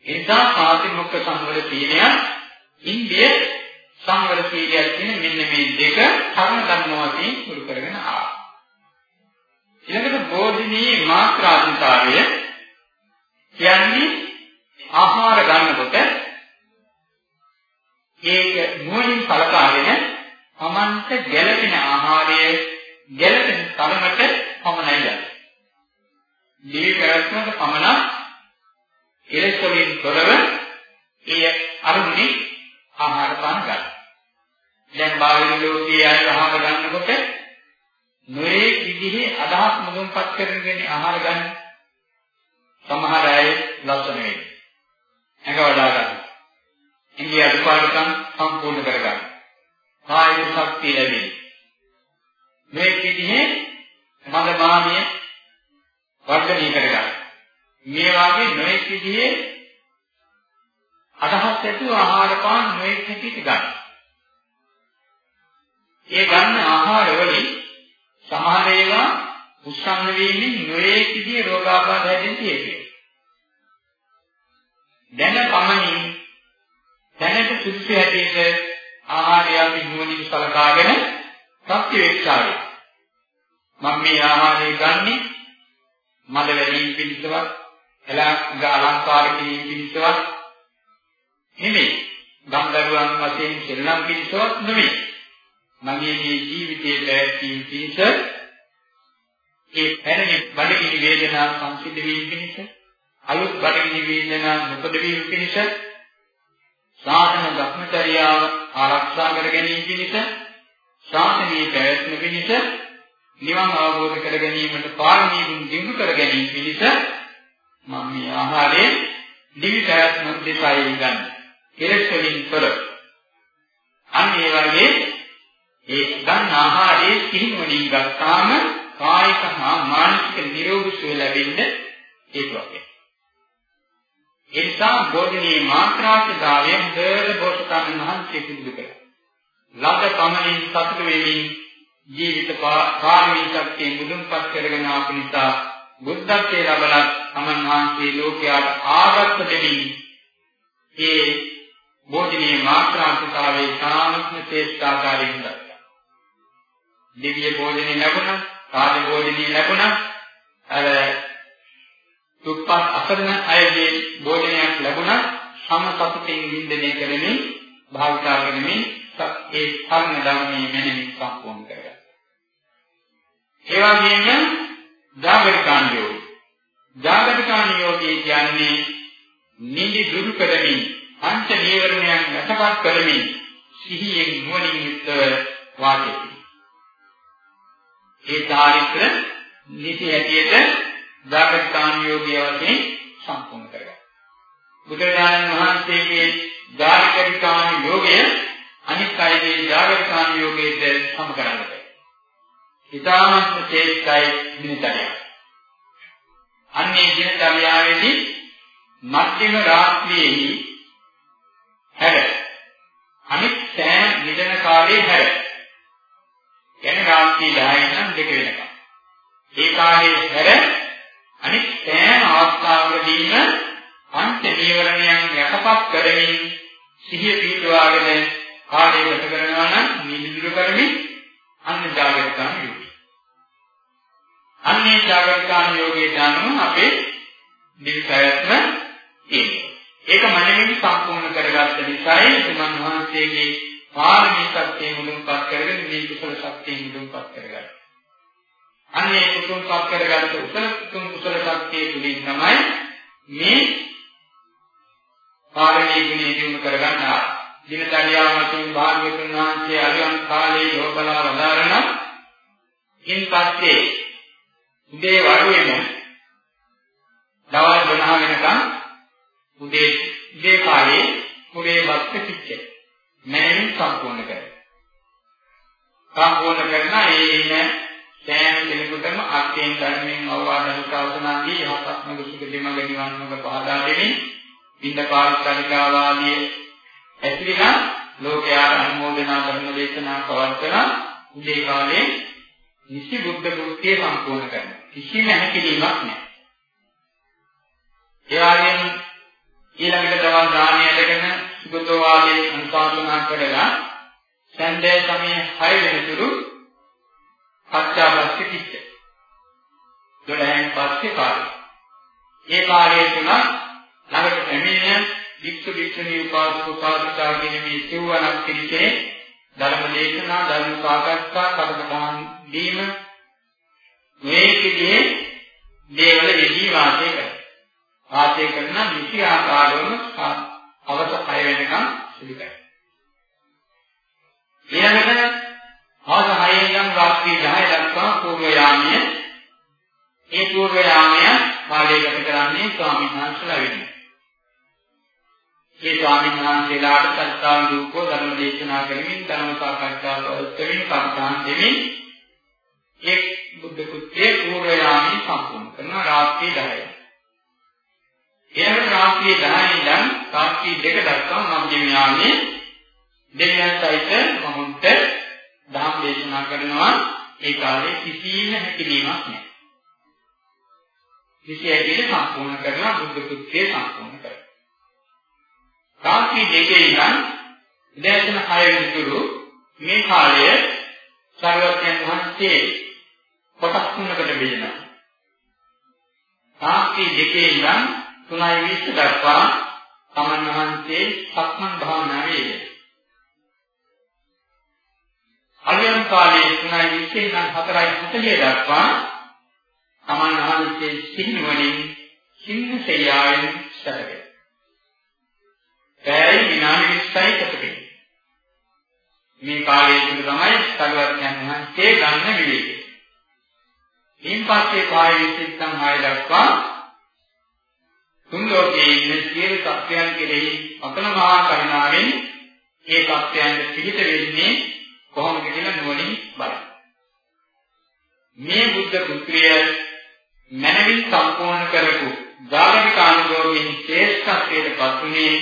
එදා පාතිමුක්ඛ සංවර සීලය ඉන්දිය සංවර සීලය කියන මෙන්න මේ දෙක කර්ම ධර්ම වශයෙන් පුරු කරගෙන ආවා. ඊළඟට බෝධිනී මාත්‍රාන්තාවය කියන්නේ ආහාර ගන්නකොට ඒක නුවණින් කලකාගෙන Tamanta ගැළපෙන ආහාරය ගැළපෙන තරමට පමණයි ගන්න. දිවි පැවැත්මක පමණ කෙලෙස් වලින් තොරව ඒ අරුණේ ආහාර පාන ගන්න. දැන් බාහිර ලෝකයේ අය ආහාර ගන්නකොට නොයේ විදිහේ අදහස් මුදුන්පත් කරගෙන ආහාර ගන්න. සමහර අය ලස්සන වෙයි. ඇඟ වඩා ගන්න. ඉන්දිය අදුපාඩුකම් සම්පූර්ණ කරගන්න. කායික ශක්තිය ලැබෙන. මේ විදිහේ මන්දමානිය වර්ධනය කරගන්න. මේ වාගේ නොඑක් විදිහේ අදහස් ඇතුව ආහාර පාන නොඑක් විදිහට ගන්න. ඒ ගන්න ආහාර වලින් සමහර ඒවා උස්සන්න වීමෙන් නොඑක් විදිහේ රෝගාබාධ හැදෙන්න තියෙනවා. දැන පමණින් දැනට සුදුසු හැටියට ආහාරය අපි නුවණින් සලකාගෙන ප්‍රතිවේක්ෂාවේ. මම මේ ආහාරය ගන්නෙ මද වැඩිම පිළිසවත් එලංග අලංකාර කිරීම පිළිසවත් නෙමෙයි. ගම්දරුවන් වශයෙන් සෙල්ලම් පිළිසවත් නෙමෙයි. මගේ මේ ජීවිතයේ පැවැත්ම පිණිස ඒ පැරණි බඩගිනි වේදනා සංසිද්ධ වීම පිණිස අලුත් බඩගිනි වේදනා නොපද වීම පිණිස සාධන ධර්මචර්යාව ආරක්ෂා කර ගැනීම පිණිස ශාසනීය පැවැත්ම පිණිස නිවන් අවබෝධ කර ගැනීමට පාරමී ගුණ දිනු කර ගැනීම පිණිස මම මේ ආහාරයේ දිවි පැවැත්ම දෙසයි ගන්න. කෙලෙස් වලින් තොර. අන්න ඒ වගේ ඒ ගන්න ආහාරයේ සිහිනුවණින් ගත්තාම කායික හා මානසික නිරෝගී සුව ලැබෙන්න හේතුවක් වෙනවා. ඒ නිසා බෝධිනී මාත්‍රාස්ථාවය හොඳට බෝසතාණන් වහන්සේ සිදු කළා. ලද පමණින් සතුට වෙමින් ජීවිත පාරමී ශක්තිය මුදුන්පත් කරගෙන ආපු නිසා බුද්ධත්වයේ ලබලා තමන් වහන්සේ ලෝකයාට ආගත්ත දෙමින් ඒ බෝධිනී මාත්‍රාස්ථාවයේ සාමත්ම ශ්‍රේෂ්ඨාකාරයෙන් දක්වනවා. දිව්‍ය බෝධිනී ලැබුණා, රාජ බෝධිනී ලැබුණා. අර දුක්පත් අසරණ අයගේ භෝජනයක් ලැබුණත් සම සතුටින් වින්දනය කරමින් භාවිතා කරමින් ඒ කර්ම ධර්මයේ මෙහෙම සම්පූර්ණ කරගත්තා. ඒ වගේම ජාගරිකාන් යෝගී. ජාගරිකාන් යෝගී කියන්නේ නිදි දුරු කරමින් පංච නීවරණයන් නැතපත් කරමින් සිහියෙන් නුවණින් යුක්තව වාසය නිසි හැටියට ජාගරිකාන් යෝගී වශයෙන් සම්පූර්ණ කරගන්නවා. බුදුරජාණන් වහන්සේගේ ජාගරිකාන් යෝගය අනිත් අයගේ ජාගරිකාන් යෝගයට සම කරන්න බෑ. ඊටාමත් තේස්සයි දිනචර්යය. අන්නේ දිනචර්යාවේදී මධ්‍යම රාත්‍රියේහි හැර අනිත් සෑම නිදන කාලේ හැර කියන්නේ රාත්‍රී 10 ඉඳන් 2 වෙනකම්. ඒ කාලේ හැර අනිත් සෑම අවස්ථාවකදීම පංච නීවරණයන් යටපත් කරමින් සිහිය පිටවාගෙන කාලය ගත කරනවා නම් නිදිදුර කරමින් අන්න ජාගරිකාන යෝගය. අන්නේ ජාගරිකාන යෝගයේ දානම අපේ දිවිපැවැත්ම තියෙනවා. ඒක මනමින් සම්පූර්ණ කරගත්ත නිසායි තුමන් වහන්සේගේ පාරමී සත්‍යය මුදුන්පත් කරගෙන මේ කුසල සත්‍යය මුදුන්පත් කරගත්තා. අන්නේ කුතුම් පත් කරගත්ත උසල කුතුම් කුසල ශක්තිය තුලින් තමයි මේ පාරමී ගුණය දිනු කරගන්නා. දිනචර්යාව මතින් භාග්‍යවතුන් වහන්සේ අරියන් කාලේ යෝගලා වදාරන ඉන් පස්සේ උදේ වරුවේම දවල් 12 වෙනකන් උදේ උදේ කාලේ කුලේ වස්ත කිච්ච මෑණින් සම්පූර්ණ කරනවා. සම්පූර්ණ කරන ඒ ඉන්න සෑම කෙනෙකුටම අර්ථයෙන් ධර්මයෙන් අවවාද අනුශාසනාදී යහපත්ම දුසුක දෙමග නිවන්මග පහදා දෙමින් ඉන්ද පාරිකාරිකාවාදී ඇතිවිලා ලෝකයාට අනුමෝදනා කරන දේශනා පවත්වන උදේ කාලේ නිසි බුද්ධ කෘත්‍යය සම්පූර්ණ කරනවා. කිසිම හැකියාවක් නැහැ. ඒ වගේම ඊළඟට දවල් දානය අරගෙන සුගතෝ වාදී අනුශාසනා කරලා සන්දේ සමයේ 6 වෙනිතුරු පත්‍යාපස්ස කිච්ච. 12න් පස්සේ කාලය. ඒ කාලය තුන ළඟට පැමිණෙන වික්ෂු වික්ෂුණී උපාසක උපාසිකා කියන මේ සිව්වනක් පිළිසේ ධර්ම දේශනා ධර්ම සාකච්ඡා කරකටහන් දීම මේ කිදී දේවල යෙදී වාසය කරනවා. වාසය කරන නිසි ආකාරවම අවස 6 වෙනකම් සිදු කරනවා. ඊළඟට මාස 6 ඉඳන් රාත්‍රී 10 දක්වා පූර්ව යාමය ඒ පූර්ව යාමය කාලය ගත කරන්නේ ස්වාමීන් වහන්සේලා වෙනුවෙන්. ඒ ස්වාමීන් වහන්සේලාට සත්‍යාව රූපෝ ධර්ම දේශනා කරමින් ධර්ම සාකච්ඡා කරමින් කර්තහන් දෙමින් එක් බුද්ධ කුත්තේ පූර්ව යාමය සම්පූර්ණ කරන රාත්‍රී 10යි. එයම රාත්‍රී 10 ඉඳන් රාත්‍රී 2 දක්වා මධ්‍යම යාමයේ දෙවියන් සහිත මහුන්ට දහම් දේශනා කරනවා ඒ කාලේ කිසිම හැකියාවක් නැහැ. කිසි ඇදෙල සම්පූර්ණ කරලා බුද්ධ කෘත්‍යය සම්පූර්ණ කරනවා. රාත්‍රී දෙකේ ඉඳන් උදෑසන 6 වෙනිතුරු මේ කාලය සර්වඥයන් වහන්සේ කොටස් තුනකට බෙදෙනවා. රාත්‍රී දෙකේ ඉඳන් 3:20 දක්වා තමන් වහන්සේ සක්මන් භාවනාවේ යෙදෙනවා. අලුයම් කාලයේ 3:20 ඉඳන් 4:40 දක්වා තමන් වහන්සේ සිහිනුවණින් සිංහ සේයාවෙන් සැරගෙන. පැය විනාඩි 20යි කටකේ. මේ කාලයේ තුල තමයි සරුවත්යන් වහන්සේ ගන්න විවේකය. ඊන් පස්සේ කාය විසිට්ඨම් ආය දක්වා තුන් ලෝකයේ ඉන්න සියලු සත්‍යයන් කෙරෙහි අතන මහා කරුණාවෙන් ඒ සත්‍යයන්ට පිළිත වෙන්නේ කොහොමද කියලා නුවණින් බලන්න. මේ බුද්ධ පුත්‍රය මනමින් සම්පූර්ණ කරපු ධාර්මික අනුභවයෙන් ශ්‍රේෂ්ඨත්වයට පත්ුනේ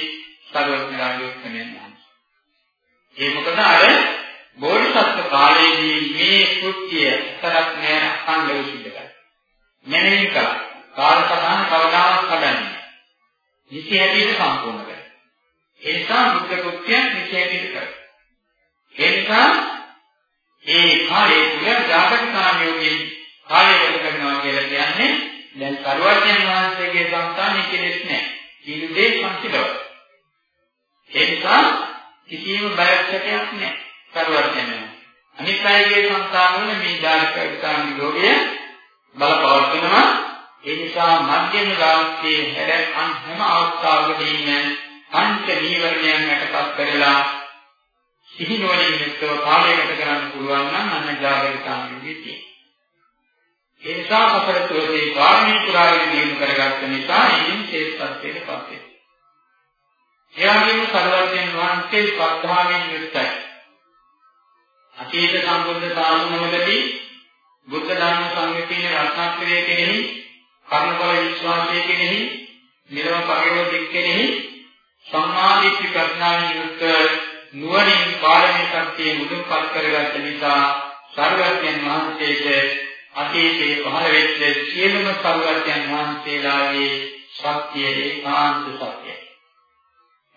සර්වඥාණන් වහන්සේ. ඒ මොකද අර බෝධිසත්ව කාලයේදී මේ කෘත්‍යය තරක් නෑ අංගව සිද්ධ කරා. මනමින් කළා. කාලසටහන කවදාවත් කඩන්නේ. නිසි හැටියට සම්පූර්ණ කරා. ඒ නිසා බුද්ධ කෘත්‍යය නිසි හැටියට කරා. ඒ නිසා ඒ කාලයේ තුල ජාතක කාමයෝගින් කාලය ගත කරනවා කියලා කියන්නේ දැන් සරුවඥන් වහන්සේගේ සංස්ථානෙ කෙලෙස් නැහැ. සීල දේ සංසිඳව. ඒ නිසා කිසිම බයක්ෂයක් නැහැ. සරුවඥන් අනිත් අයගේ සංස්ථානවල මේ ජාතක විකාම නිරෝධය බලපවත්වනවා. ඒ නිසා මධ්‍යම ගාමයේ හැර අන් හැම අවස්ථාවකදීම පංච නීවරණයන් යටපත් කරලා සිහිනුවණින් යුක්තව කාලයකට කරන්න පුළුවන් නම් අන්න ජාගරිකාම යුගයේ ඒ නිසා අපට තෝරේ කාර්මී පුරාගෙන දිනු කරගත්ත නිසා ඉතින් ශේෂ්ඨත්වයට පත් වෙනවා. එයාගේම සරලයෙන් වහන්සේ ස්වද්ධාවෙන් යුක්තයි. අතීත සම්බුද්ධ සාසනවලදී බුද්ධ ධර්ම සංගතියේ රත්නත්‍රයේ කෙරෙහි කර්මඵල විශ්වාසයේ කෙරෙහි නිරව පරිවර්තික කෙරෙහි සම්මාදිට්ඨි ප්‍රඥාවෙන් යුක්ත නුවණින් පාරමී සත්‍යයේ මුදුන්පත් කරගත්ත නිසා සර්වඥන් වහන්සේට අතීතයේ පහළ වෙච්ච සියලුම සරුවත්යන් වහන්සේලාගේ සත්‍ය ඒකාන්ත සත්‍යයි.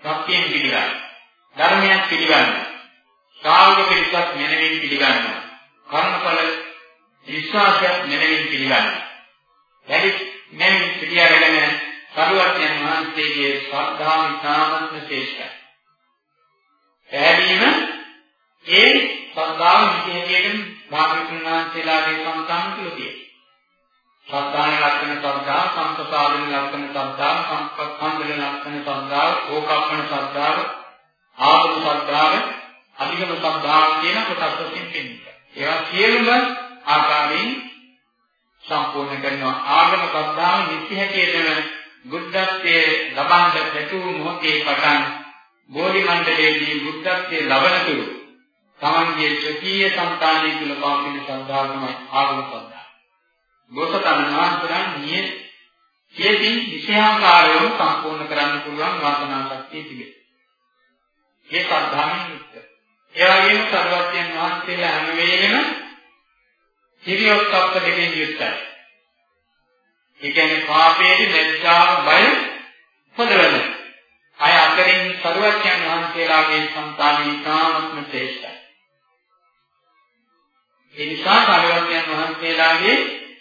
සත්‍යයෙන් පිළිගන්න. ධර්මයක් පිළිගන්න. ශ්‍රාවක පිරිසක් මෙනෙමින් පිළිගන්න. කර්මඵල විශ්වාසයක් මෙනෙමින් පිළිගන්න. වැඩි මෙනෙමින් පිළිඅරගෙන සරුවත්යන් වහන්සේගේ ශ්‍රද්ධාව ඉතාමත්ම ශ්‍රේෂ්ඨයි. පැහැදීම ඒ ශ්‍රද්ධාව විශේෂයෙන් භාග්‍යවතුන් වහන්සේලාගේ සම්සාන තුල තියෙනවා. සත්‍යාන ලක්ෂණ සද්ධා, සංසසාදන ලක්ෂණ සද්ධා, සංකප්පන්දන ලක්ෂණ සද්ධා, ඕකප්පන සද්ධා, ආගම සද්ධා, අධිගම සද්ධා කියන කොටස් වලින් පෙන්නනවා. ඒවා සියලුම ආකාරයෙන් සම්පූර්ණ කරනවා. ආගම සද්ධාව නිසි හැටියටම බුද්ධත්වයේ ලබන්න පැතු මොහොතේ පටන් බෝධි මණ්ඩලයේදී බුද්ධත්වයේ ලබන තුරු තමන්ගේ ශ්‍රකීය సంతානය තුළ පවතින ශ්‍රද්ධාව තමයි ආගම ශ්‍රද්ධාව. බෝසතාණන් වහන්සේලා නිය සියදින් විෂයාකාරව සම්පූර්ණ කරන්න පුළුවන් වාසනා ශක්තිය තිබේ. මේ ශ්‍රද්ධාවෙන් යුක්ත. ඒ වගේම සර්වඥයන් වහන්සේලා හැම වෙලෙම හිරියොත්ප්ප දෙකෙන් යුක්තයි. ඒ කියන්නේ පාපයේ මෙච්චා බය පොදවන. අය අතරින් සර්වඥයන් වහන්සේලාගේ సంతානී කාමත්ම ශ්‍රේෂ්ඨයි. ඒ නිසා සාරවත්යන් වහන්සේලාගේ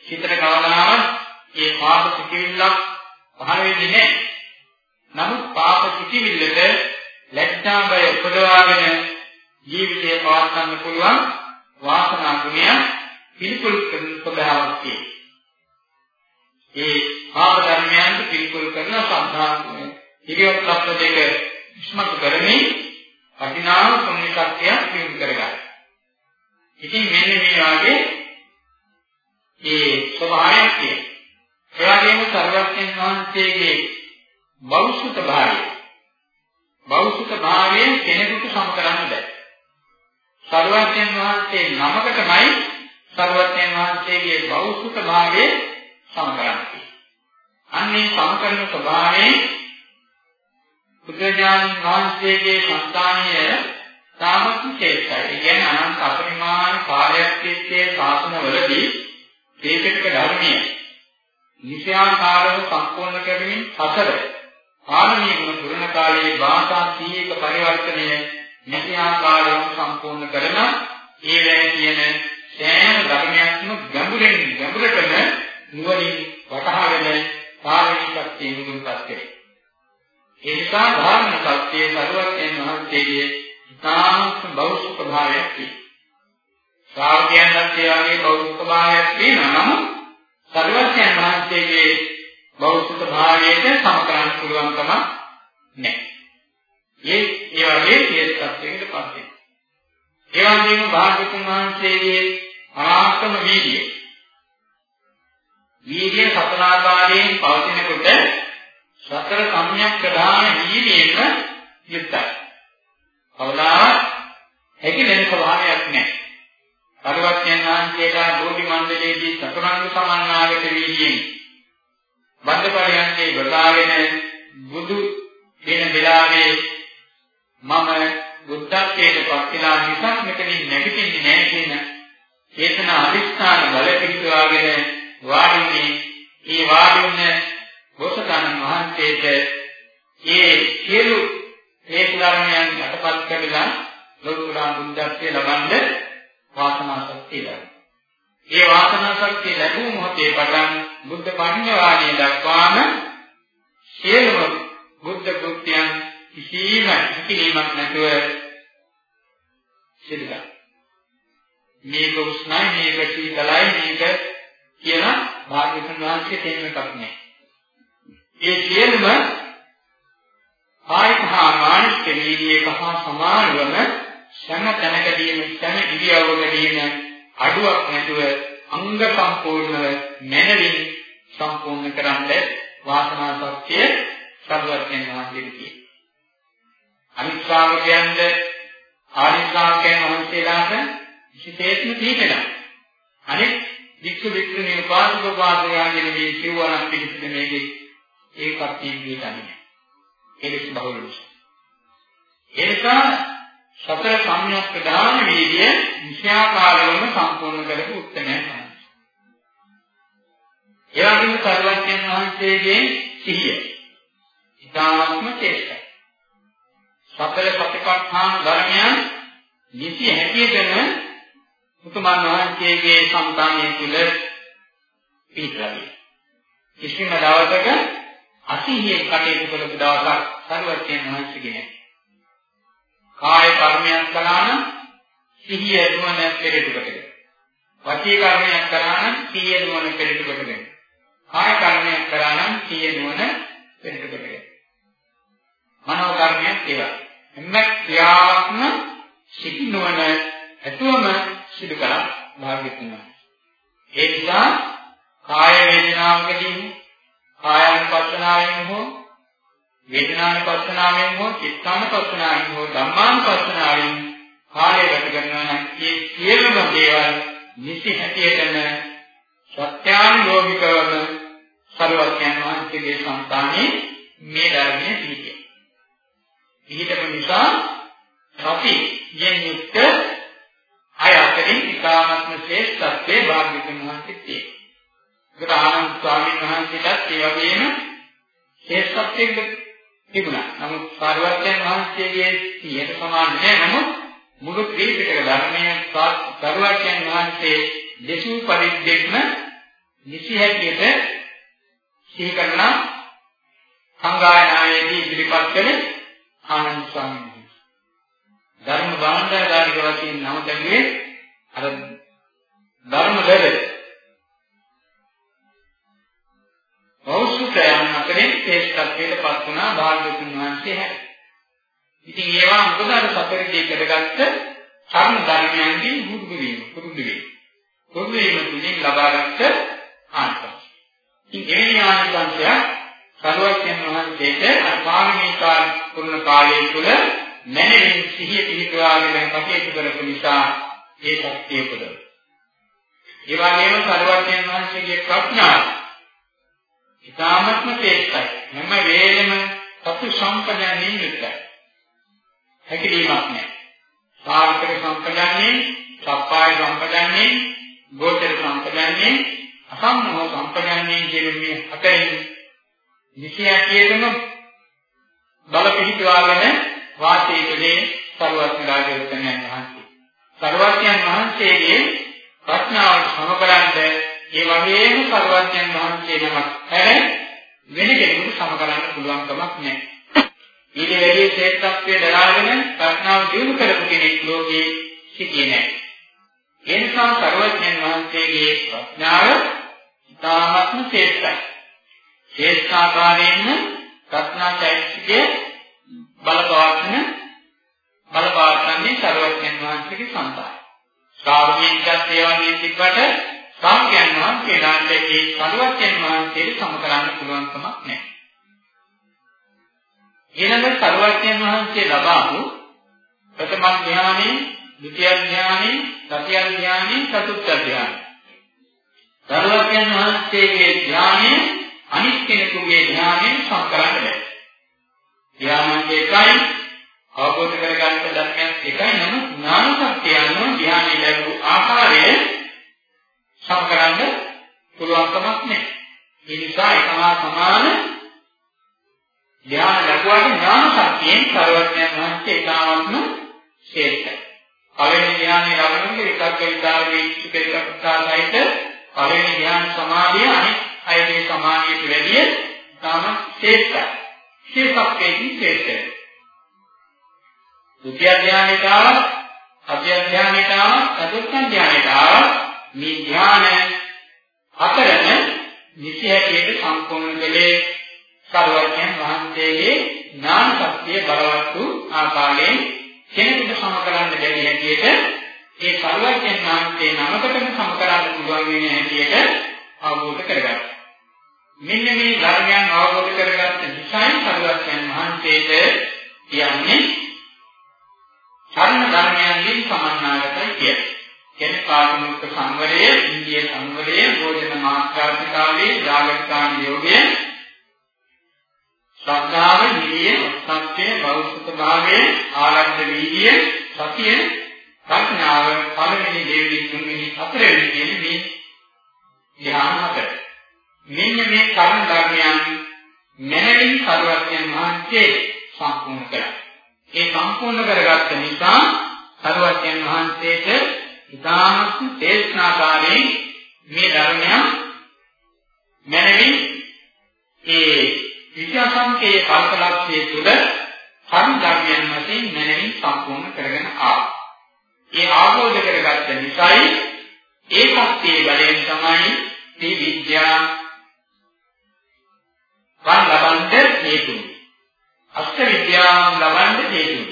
හිතට කවදාවත් ඒ පාප සිතිවිල්ලක් පහළ වෙන්නේ නැහැ. නමුත් පාප සිතිවිල්ලට ලැජ්ජා බය උපදවාගෙන ජීවිතය පවත්වන්න පුළුවන් වාසනා ගුණය පිළිකුල් කරන ස්වභාවයක් තියෙනවා. ඒ පාප ධර්මයන්ට පිළිකුල් කරන සම්භාවය ඉරියව් ලක්ෂ දෙක ඉස්මතු කරමින් වටිනා පුණ්‍ය ශක්තියක් දිනු කරගන්නවා. ඉතින් මෙන්න මේ වාගේ ඒ ස්වභාවයක් තියෙනවා. ඒ වගේම සර්වඥන් වහන්සේගේ බෞසුත භාවය. බෞසුත භාවයෙන් කෙනෙකුට සම කරන්න බෑ. සර්වඥන් වහන්සේ නමකටමයි සර්වඥන් වහන්සේගේ බෞසුත භාවය සම කරන්නේ. අන්නේ සම කරන ස්වභාවයෙන් බුදුජානක වහන්සේගේ සංස්ථානීය තාමත් ශේෂයි. ඒ කියන්නේ අනන්ත අපරිමාණ කාලයක් තිස්සේ ශාසනවලදී මේකක ධර්මයේ නිසයාකාරව සම්පූර්ණ කරමින් හතර පාරමී ගුණ පුරණ කාලයේ භාෂා 100ක පරිවර්තනය නැති ආකාරයෙන් සම්පූර්ණ කරන ඒ වෙලේ තියෙන සෑම ධර්මයක්ම ගැඹුරින් ගැඹුරටම නුවණින් වටහාගෙන පාරමී ශක්තිය මුදුන්පත් කරේ. ඒ නිසා ධර්ම සත්‍යයේ සරුවත්යන් වහන්සේගේ ඉතාමත් බෞද්ධ භාවයක් තියෙනවා. ශ්‍රාවකයන් සත්‍යයේ බෞද්ධ භාවයක් තියෙනවා නම් සරුවත්යන් වහන්සේගේ බෞද්ධ භාවයට සම කරන්න පුළුවන් කමක් නැහැ. ඒ ඒ වගේ සියස්සත්වයකට පත් වෙනවා. ඒ වගේම භාග්‍යතුන් වහන්සේගේ අනාත්ම වීර්යය. වීර්ය සතරාකාරයෙන් පවතිනකොට සතර සම්‍යක් ප්‍රධාන වීර්යයෙන් යුක්තයි. කවදාවත් හැකිලෙන ස්වභාවයක් නැහැ. පරිවර්තයන් වහන්සේලා බෝධි මණ්ඩලයේදී සතරංග සමන්නාගත වීර්යයෙන් බන්දපරයන්ගේ ගොඩාගෙන බුදු වෙන වෙලාවේ මම බුද්ධත්වයට පත් වෙලා නිසා මෙතනින් නැගිටින්නේ නැහැ කියන චේතන අධිෂ්ඨාන බල පිටවාගෙන වාඩිනේ ඒ වාඩින්න බෝසතාණන් වහන්සේට ඒ සියලු හේතු ධර්මයන් යටපත් කරලා ලෝකුරා බුද්ධත්වයේ ලබන්න වාසනා ශක්තිය ලැබෙනවා. ඒ වාසනා ශක්තිය ලැබුණු මොහොතේ පටන් බුද්ධ පරිණිරවාණය දක්වාම සියලුම බුද්ධ කෘත්‍යයන් කිසිම හිතිලීමක් නැතුව සිදුලා. මේක උස්නයි මේක සීතලයි මේක කියලා භාග්‍යවතුන් වහන්සේ තේරුම් එකක් නැහැ. ඒ සියලුම ආයත හා මානසික වීර්යයක හා සමානවම සෑම තැනකදීම සෑම ඉරියව්වකදීම අඩුවක් නැතුව අංග සම්පූර්ණව මනරින් සම්පූර්ණ කරන්න වාසනා ශක්තිය සර්වඥයන් වහන්සේට තියෙනවා. අනිත් ශ්‍රාවකයන්ද ආදි ශ්‍රාවකයන් වහන්සේලාට විශේෂම තියෙනවා. අනිත් වික්ෂු වික්ෂුණී උපාසක උපාසකයන්ගේ මේ සිවණක් පිළිසිත මේකේ ඒකත් තියෙන්නේ නැහැ. ඒකස් බහුල නිසා. ඒ නිසා සතර සම්‍යක් ප්‍රධාන වීර්ය විෂයාකාරවම සම්පූර්ණ කරපු උත්තරයක් තමයි. ඒ වගේම සර්වඥයන් වහන්සේගේ සිහිය. ඊ타ත්ම චේතය. සතර සතිපට්ඨාන ධර්මයන් නිසි හැටියටම උතුමන් වහන්සේගේ සම්තානයේ තුල පිටරවි. කිසිම දවසක අසිහියෙන් කටයුතු කළ දවසක් සර්වඥයන් වහන්සේගේ නැහැ. කාය කර්මයක් කළා නම් සිහිය නුවණ පෙරට කොටගෙන. වචී කර්මයක් කළා නම් සිහිය නුවණ පෙරට කොටගෙන. කාය කර්මයක් කළා නම් සිහිය නුවණ පෙරට කොටගෙන. මනෝ කර්මයක් ඒවා. එම්ම ක්‍රියාත්ම සිහි නුවණ ඇතුවම සිදු කළා භාග්‍යතුන් ඒ නිසා කාය වේදනාවකදී කායાनुපස්සනාවෙන් හෝ වේදනානුපස්සනාවෙන් හෝ චිත්තානුපස්සනාවෙන් හෝ ධම්මානුපස්සනාවෙන් කාය ගත කරනවා නම් ඒ සියලුම දේවල් නිසි හැටියටම සත්‍යානුලෝකිකවම සර්වඥයන් වහන්සේගේ సంతානේ මේ ධර්මයේ පිළිගන්නේ. ඊටම නිසා සති යෙන්නුත් අය අතරින් ඉතාමත්ම ශ්‍රේෂ්ඨත්වයේ භාග්‍යතුන් වහන්සේ තියෙනවා. ඒක ආනන්ද ස්වාමීන් වහන්සේටත් ඒ වගේම ශ්‍රේෂ්ඨත්වයක තිබුණා. නමුත් සාරවත්යන් වහන්සේගේ 100ට සමාන නෑ. නමුත් මුළු ත්‍රිපිටක ධර්මයේ සාරවත්යන් වහන්සේ දෙසූ පරිද්දෙක්ම නිසි හැටියට සිහි කරන සංගායනාවේදී ඉදිරිපත් කළ ආනන්ද ස්වාමීන් වහන්සේ. ධර්ම භාණ්ඩාගාරික වශයෙන් නම දැන්නේ අර ධර්ම ලැබෙ. බෞද්ධයන් අතරින් ශ්‍රේෂ්ඨත්වයට පත් වුණා භාග්‍යවතුන් වහන්සේ හැර. ඉතින් ඒවා මොකද අර සතරදී කරගත්ත කර්ම ධර්මයන්ගේ බුදු වීම, පුරුදු වීම. පුරුදු වීම තුලින් ලබාගත්ත ආනිසංස. ඉතින් එවැනි ආනිසංසයක් සරුවත්යන් වහන්සේට අපාරමිතා පුරුණ කාලය තුල මනමින් සිහිය පිහිටවාගෙන කටයුතු කරපු නිසා ඒ ශක්තිය පුදව. ඒ වගේම සරුවත්යන් වහන්සේගේ ප්‍රඥාව ඉතාමත්ම තේක්කයි. හැම වෙලෙම සතු සම්පජන්යෙන් යුක්තයි. හැකිලීමක් නැහැ. සාර්ථක සම්පජන්යෙන්, සප්පාය සම්පජන්යෙන්, ගෝචර සම්පජන්යෙන්, අසම්මෝහ සම්පජන්යෙන් කියන මේ හතරෙන් විශේෂයෙන්ම බල පිහිටුවාගෙන වාසය කළේ සරුවත්නලාගේ උත්තරයන් වහන්සේ. සරුවත්යන් වහන්සේගේ ප්‍රඥාව සමකරන්න ඒ වගේම සරුවත්යන් වහන්සේ නමක් හැර වෙන කෙනෙකුට සමකරන්න පුළුවන් කමක් නැහැ. ඊට වැඩි ශ්‍රේෂ්ඨත්වයේ දරාගෙන ප්‍රඥාව දියුණු කරපු කෙනෙක් ලෝකේ සිටියේ නැහැ. ඒ නිසා සරුවත්යන් වහන්සේගේ ප්‍රඥාව ඉතාමත්ම ශ්‍රේෂ්ඨයි. ශ්‍රේෂ්ඨාකාරයෙන්ම ප්‍රඥා චෛත්‍යයේ බලපවත්න බලපවත්න්නේ සරුවත්යන් වහන්සේගේ සම්පාය. ශ්‍රාවකයන්ට ඒ වගේ තිබ්බට ශ්‍රාවකයන් වහන්සේලාට ඒ සරුවත්යන් වහන්සේට සම කරන්න පුළුවන් කමක් නැහැ. ඊළඟ සරුවත්යන් වහන්සේ ලබාපු ප්‍රථම ඥානෙ, ဒုတိ ය ඥානෙ, තතිය ඥානෙ, චතුර්ථ ඥානෙ. සරුවත්යන් වහන්සේගේ ඥානෙ අනිත් කෙනෙකුගේ ඥානෙ සම කරන්න බැහැ. ඥානයේ එකයි අවබෝධ කරගන්න ධර්මයක් එකයි නමුත් ඥාන ශක්තිය අනුව ධ්‍යානෙ ලැබු ආකාරය සමකරන්න පුළුවන් කමක් නැහැ. ඒ නිසා එකම සමාන ධ්‍යාන ලැබුවාට ඥාන ශක්තියෙන් සර්වඥයන් වහන්සේ ඒකාවත්ම ශ්‍රේෂ්ඨයි. පළවෙනි ධ්‍යානෙ ලබනකොට එකක් විදාවේ සුපේකතාසයිත පළවෙනි ධ්‍යාන සමාධිය අනිත් අයගේ සමාධියට වැඩිය තාම ශ්‍රේෂ්ඨයි. ශීර්ෂකයෙන් ශ්‍රේෂ්ඨයි. දුතිය ධ්‍යානෙට ආව, අධ්‍ය ධ්‍යානෙට ආව, චතුර්ථ ධ්‍යානෙට ආව මේ ධ්‍යාන හතරම නිසිහැටියට සම්පූර්ණ කළේ සර්වඥයන් වහන්සේගේ ඥාන ශක්තිය බලවත් වූ ආකාරයෙන් කෙනෙකුට සම කරන්න බැරි හැටියට ඒ සර්වඥයන් වහන්සේ නමකටම සම කරන්න පුළුවන් වෙන හැටියට අවබෝධ කරගත්තා. මෙන්න මේ ධර්මයන් අවබෝධ කරගත්ත නිසායි සරුවත්යන් වහන්සේට කියන්නේ ධර්ම ධර්මයන්ගෙන් සමන්නාගතයි කියන්නේ. කියන්නේ පාරමිත සංවරය, ඉන්දිය සංවරය, භෝජන මාත්‍රාතිකාවේ, ජාගරිකාණ යෝගය, ශ්‍රද්ධාව, නිරිය, සත්‍ය, බෞද්ධ භාවය, ආරද්ධ වීර්ය, සතිය, ප්‍රඥාව, පළවෙනි දෙවෙනි තුන්වෙනි හතරවෙනි කියන මේ ධ්‍යාන හතර. මෙන්න මේ කර්ම ධර්මයන් මනමින් සරුවත්යන් වහන්සේ සම්පූර්ණ කළා. ඒ සම්පූර්ණ කරගත්ත නිසා සරුවත්යන් වහන්සේට ඉතාමත් තේස්නාකාරයෙන් මේ ධර්මයන් මනමින් ඒ විද්‍යාසංකේය කල්පලක්ෂයේ තුල කර්ම ධර්මයන් වශයෙන් මනමින් සම්පූර්ණ කරගෙන ආවා. ඒ ආબોධ කරගත්ත නිසායි ඒ ශක්තියේ බලයෙන් තමයි මේ විද්‍යාව වන් ලබන්න හේතුයි. අෂ්ට විද්‍යාවන් ලබන්න හේතුයි.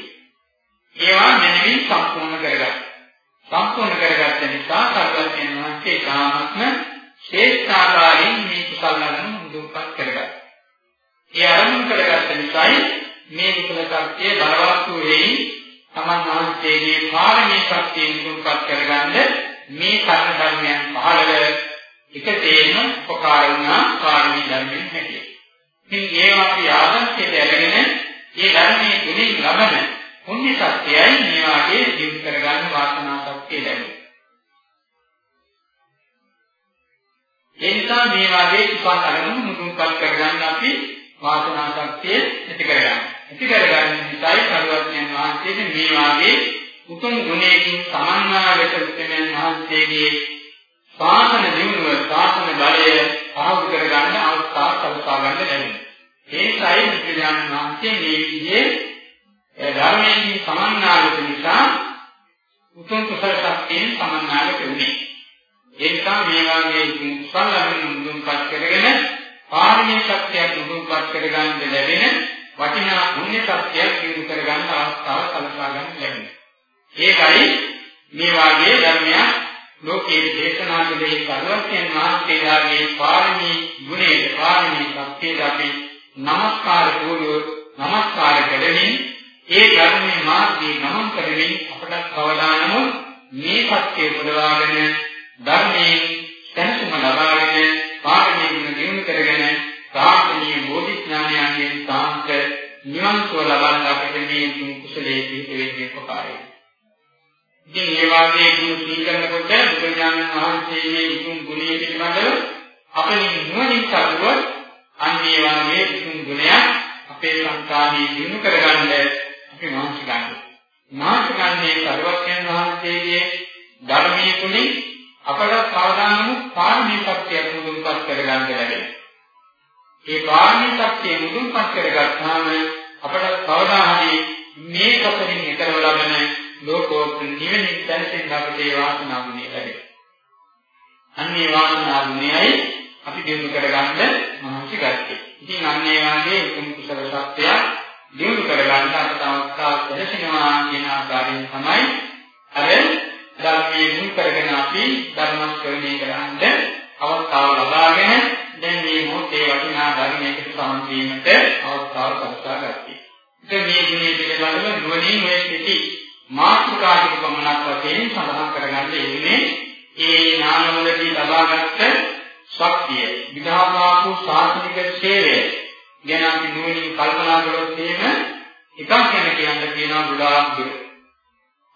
ඒවා මෙනෙහි සම්පූර්ණ කරගන්න. සම්පූර්ණ කරගත්ත නිසා සර්වඥයන් වහන්සේ කාමත්ම ශ්‍රේෂ්ඨාකාරයෙන් මේ කුසල ලබන මුදුන්පත් කරගත්තා. ඒ ආරම්භ කරගත්ත නිසායි මේ කුසල කර්තයේ බලවත් වූ වෙයි තමන් වහන්සේගේ පාරමී ශක්තිය මුදුන්පත් කරගන්න මේ කර්ම ධර්මයන් පහළව එක තේම උපකාර වුණා පාරමී ධර්මයෙන් හැටියට. ඉතින් ඒවා අපි ආදර්ශයට අරගෙන මේ ධර්මයේ තුලින් ලබන පුණ්‍ය සත්‍යයයි මේ වාගේ ජීවිත කරගන්න වාසනා ශක්තිය ලැබෙන්නේ. ඒ නිසා මේ වාගේ උපන් අරමුණු මුදුන්පත් කරගන්න අපි වාසනා ශක්තිය ඇති කරගන්න. ඇති කරගන්න නිසායි සරුවඥයන් වහන්සේට මේ වාගේ උතුම් ගුණයකින් සමන්නාගත උත්තරයන් වහන්සේගේ ශාසන දිනුව ශාසන බලය පාවු කරගන්න අවස්ථාව සලසා ගන්න ලැබෙනවා. ඒකයි විද්‍යාන වහන්සේ මේ විදිහේ ඒ ධර්මයෙන් සමන්නාලක නිසා උතුම් කුසල ශක්තියෙන් සමන්නාලක වෙන්නේ. ඒ නිසා මේ වාගේ කුසල අනුමුදුන්පත් කරගෙන පාරමී ශක්තියක් උදුම්පත් කරගන්න ලැබෙන වටිනා පුණ්‍ය ශක්තියක් දිනු කරගන්න අවස්ථාව සලසා ගන්න ලැබෙනවා. ඒකයි මේ වාගේ ධර්මයක් ලෝකයේ දේශනා කළේ සර්වඥ මහත්මයාගේ පාරමී ගුණයේ පාරමී ශක්තියට අපි নমස්කාර පූර්ව নমස්කාර කරමින් ඒ ධර්මයේ මාර්ගයේ ගමන් කරමින් අපට කවදානම මේ සත්‍යය පුරවාගෙන ධර්මයෙන් දැනුම ලබාගෙන පාරමී ගුණ දිනු කරගෙන සාර්ථනීය බෝධි ඥානයන්ගෙන් සාන්ත නිවන් සුව ලබන්න අපිට මේ කුසලයේ පිහිට වෙන්නේ කොහොමද? ඉතින් ඒ වාගේ ගුණ සීකරනකොට බුදුරජාණන් වහන්සේගේ උතුම් ගුණය පිළිබඳව අපේ නුවණින් කරුවොත් අන්න ඒ වාගේ උතුම් ගුණයක් අපේ සංකාමී දිනු කරගන්න අපි මාංශ ගන්න. මාංශ ගන්නේ සර්වඥයන් වහන්සේගේ ධර්මයේ තුලින් අපට සාධාරණ පාරමී ශක්තිය මුදුන්පත් කරගන්න ලැබෙනවා. ඒ පාරමී ශක්තිය මුදුන්පත් කරගත්තාම අපට කවදා හරි මේ කපරින් ඊතරව ලබන ලෝකෝත්තර නිවනින් දැනෙන්න අපට ඒ වාසනාවුනේ ලැබෙනවා. අන්නේ වාසනාවුනේයි අපි දිනු කරගන්න මහන්සි ගත්තේ. ඉතින් අන්නේ වාගේ උතුම් කුසල ශක්තිය දිනු කරගන්න අපට අවස්ථාවක් ලැබෙනවා කියන ආකාරයෙන් තමයි අර ධර්මයේ මුල් කරගෙන අපි ධර්ම ශ්‍රවණය කරන්නේ අවස්ථාව ලබාගෙන දැන් මේ මොහොතේ වටිනා ධර්මයකට සම්පීමට අවස්ථාව සලසා ගත්තේ. ඉතින් මේ ගුණය පිළිබඳව නුවණින් මේ සිටි මාත්‍රකාටික පමණක් වශයෙන් සඳහන් කරගන්න යෙන්නේ ඒ ඥානවලදී ලබාගත් ශක්තිය විධානාපු සාසනික සේවය ගැන අපි නුවණින් කල්පනා කළොත් එහෙම එකක් ගැන කියන්න කියනවා ගොඩාක් දුර.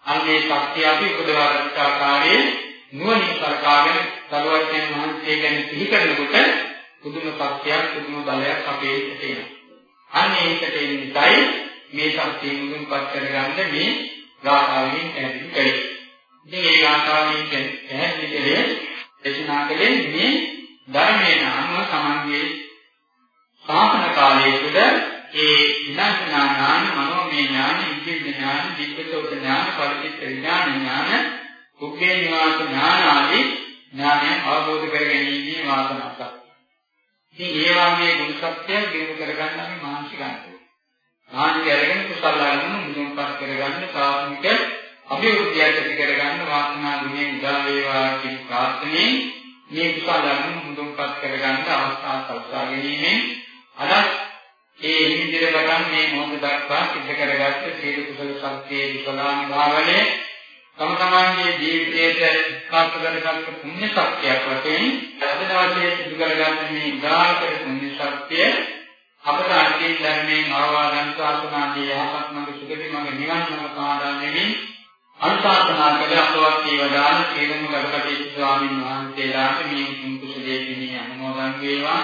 අන්නේ ශක්තිය අපි උපදවා ගන්න ආකාරයේ නුවණින් සලකාගෙන සරුවත්යන් වහන්සේ ගැන සිහි කරනකොට පුදුම ශක්තියක් පුදුම බලයක් අපේ හිතට එනවා. අන්නේ හිතට එන නිසායි මේ ශක්තිය මුදුන්පත් කරගන්න මේ ගාථාවෙන් පැහැදිලි කළේ. ඉතින් මේ ගාථාවෙන් පැහැදිලි කළේ දේශනා කළේ මේ ධර්මයේ නාම සමන්ගේ ශාසන කාලයේ තුල ඒ විදර්ශනා ඥාන, මනෝමය ඥාන, ඉන්ද්‍රිය ඥාන, විද්‍යුත් ඥාන, පරිචිත්ත ඥාන ඥාන කුක්කේ නිවාස ඥාන ආදී ඥානය අවබෝධ කර ගැනීමේ වාසනාවක්. ඉතින් ඒ වගේ ගුණ සත්‍යය දිනු කරගන්න අපි මානසික ගන්නවා. මානසික අරගෙන කුසල අරගෙන මුදුන්පත් කරගන්න සාසනික අභිවෘද්ධිය ඇති කරගන්න වාසනා ගුණේ උදා වේවා කියන ප්‍රාර්ථනාවෙන් මේ කුසල අරගෙන මුදුන්පත් කරගන්න අවස්ථාව සලසා ගැනීමෙන් අදත් ඒ විදිහට බලන් මේ මොහොත දක්වා සිද්ධ කරගත්ත සීල කුසල සත්‍යයේ විසලාන භාවනේ තම තමන්ගේ ජීවිතයට කාර්ය කරගත් පුණ්‍ය ශක්තියක් වශයෙන් අද දවසේ සිදු කරගන්න මේ උදාාරතර පුණ්‍ය ශක්තිය අපට අන්තිම ධර්මයෙන් ආවාදන් සාසනාදී යහපත් මඟ සුගති මඟ නිවන් මඟ පාදා දෙමින් අනුශාසනා කළ අපවත් වේවදාන සීලම ගතකටි ස්වාමීන් වහන්සේලාට මේ උතුම් කුසලයේ දිනේ අනුමෝදන් වේවා.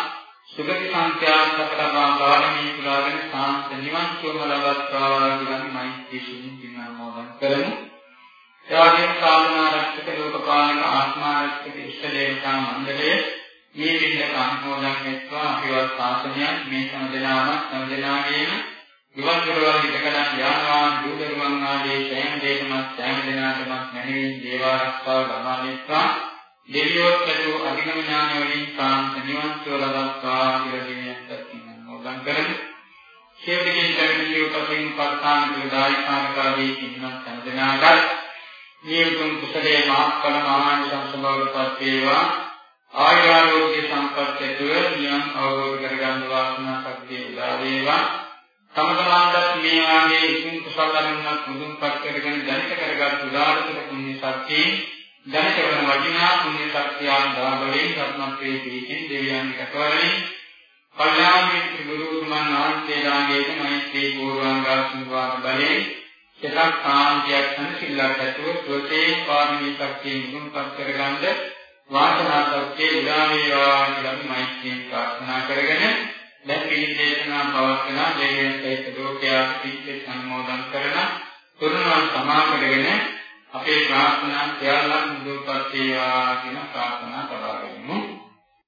සුගති සංඛ්‍යාත සකලමා පාරමී පුරාගෙන සාන්ත නිවන් සුවම ලබත්වා කියන මෛත්‍රී සුනිතින් අනුමෝදන් කරමු. එවැගේම සාමනාරක්ෂක ලෝකපාලක ආත්මාරක්ෂක ඉෂ්ට දේවතා මණ්ඩලය මේ විදිහට අනුමෝදන් වෙත්වා. අපිවත් ශාසනයක් මේ සම්දෙනාම සම්දෙනාගේම විවන් දොරවල් ඉදකඩන් යානවාන් දූදරුවන් ආදී සෑම දෙයකම සෑම දෙනාටම මැනවින් දේවාරක්ෂාව ලබා දෙත්වා දෙවියොත් ඇතු අධිගම ඥාන වලින් සාන්ත නිවන් සුව ලබත්වා කියලා දෙවියන්ට අනුමෝදන් කරමු. සියලුකින් පැමිණි උපතින් පස්ථාන දුදායිකාරකාදී කින්නත් සම්දෙනාගත් මේ උතුම් කුසලයේ මහත්ඵල මහානිසංස බවටපත් වේවා ආයුරෝග්‍ය සම්පත් ඇතුව නියම් අවබෝධ කරගන්න වාසනා ශක්තිය උදා වේවා. තම තමන්ට මේ වාගේ උතුම් කුසල ධර්මයක් මුදුන්පත් කරගෙන දැනිට කරගත් උදාාරතර පුණ්‍ය ශක්තියෙන් දැනිට වන වටිනා පුණ්‍ය ශක්තියන් දාබලෙන් රත්නත්‍රයේ පිහිටින් දෙවියන්ගේ කටවලින් කල්යාණ මිත්‍ර ගුරු උතුමන් වහන්සේලාගේ මෛත්‍රී පූර්වාංගා සුවාද බලයෙන් එකක් කාන්තියක් යන සිල්ලක් ඇතුව සුවසේ පාරමී ශක්තිය මුදුන්පත් කරගන්න වාසනා ශක්තිය උදා වේවා කියලා අපි මෛත්‍රියෙන් ප්‍රාර්ථනා කරගෙන දැන් පිළිදේශනා පවත්වන දෙවියන් සහිත ලෝකයා පිළිච්ච සම්මෝදන් කරන තුරුණන් සමා කරගෙන අපේ ප්‍රාර්ථනා සියල්ලක් මුදුන්පත් වේවා කියන ප්‍රාර්ථනා කරගනිමු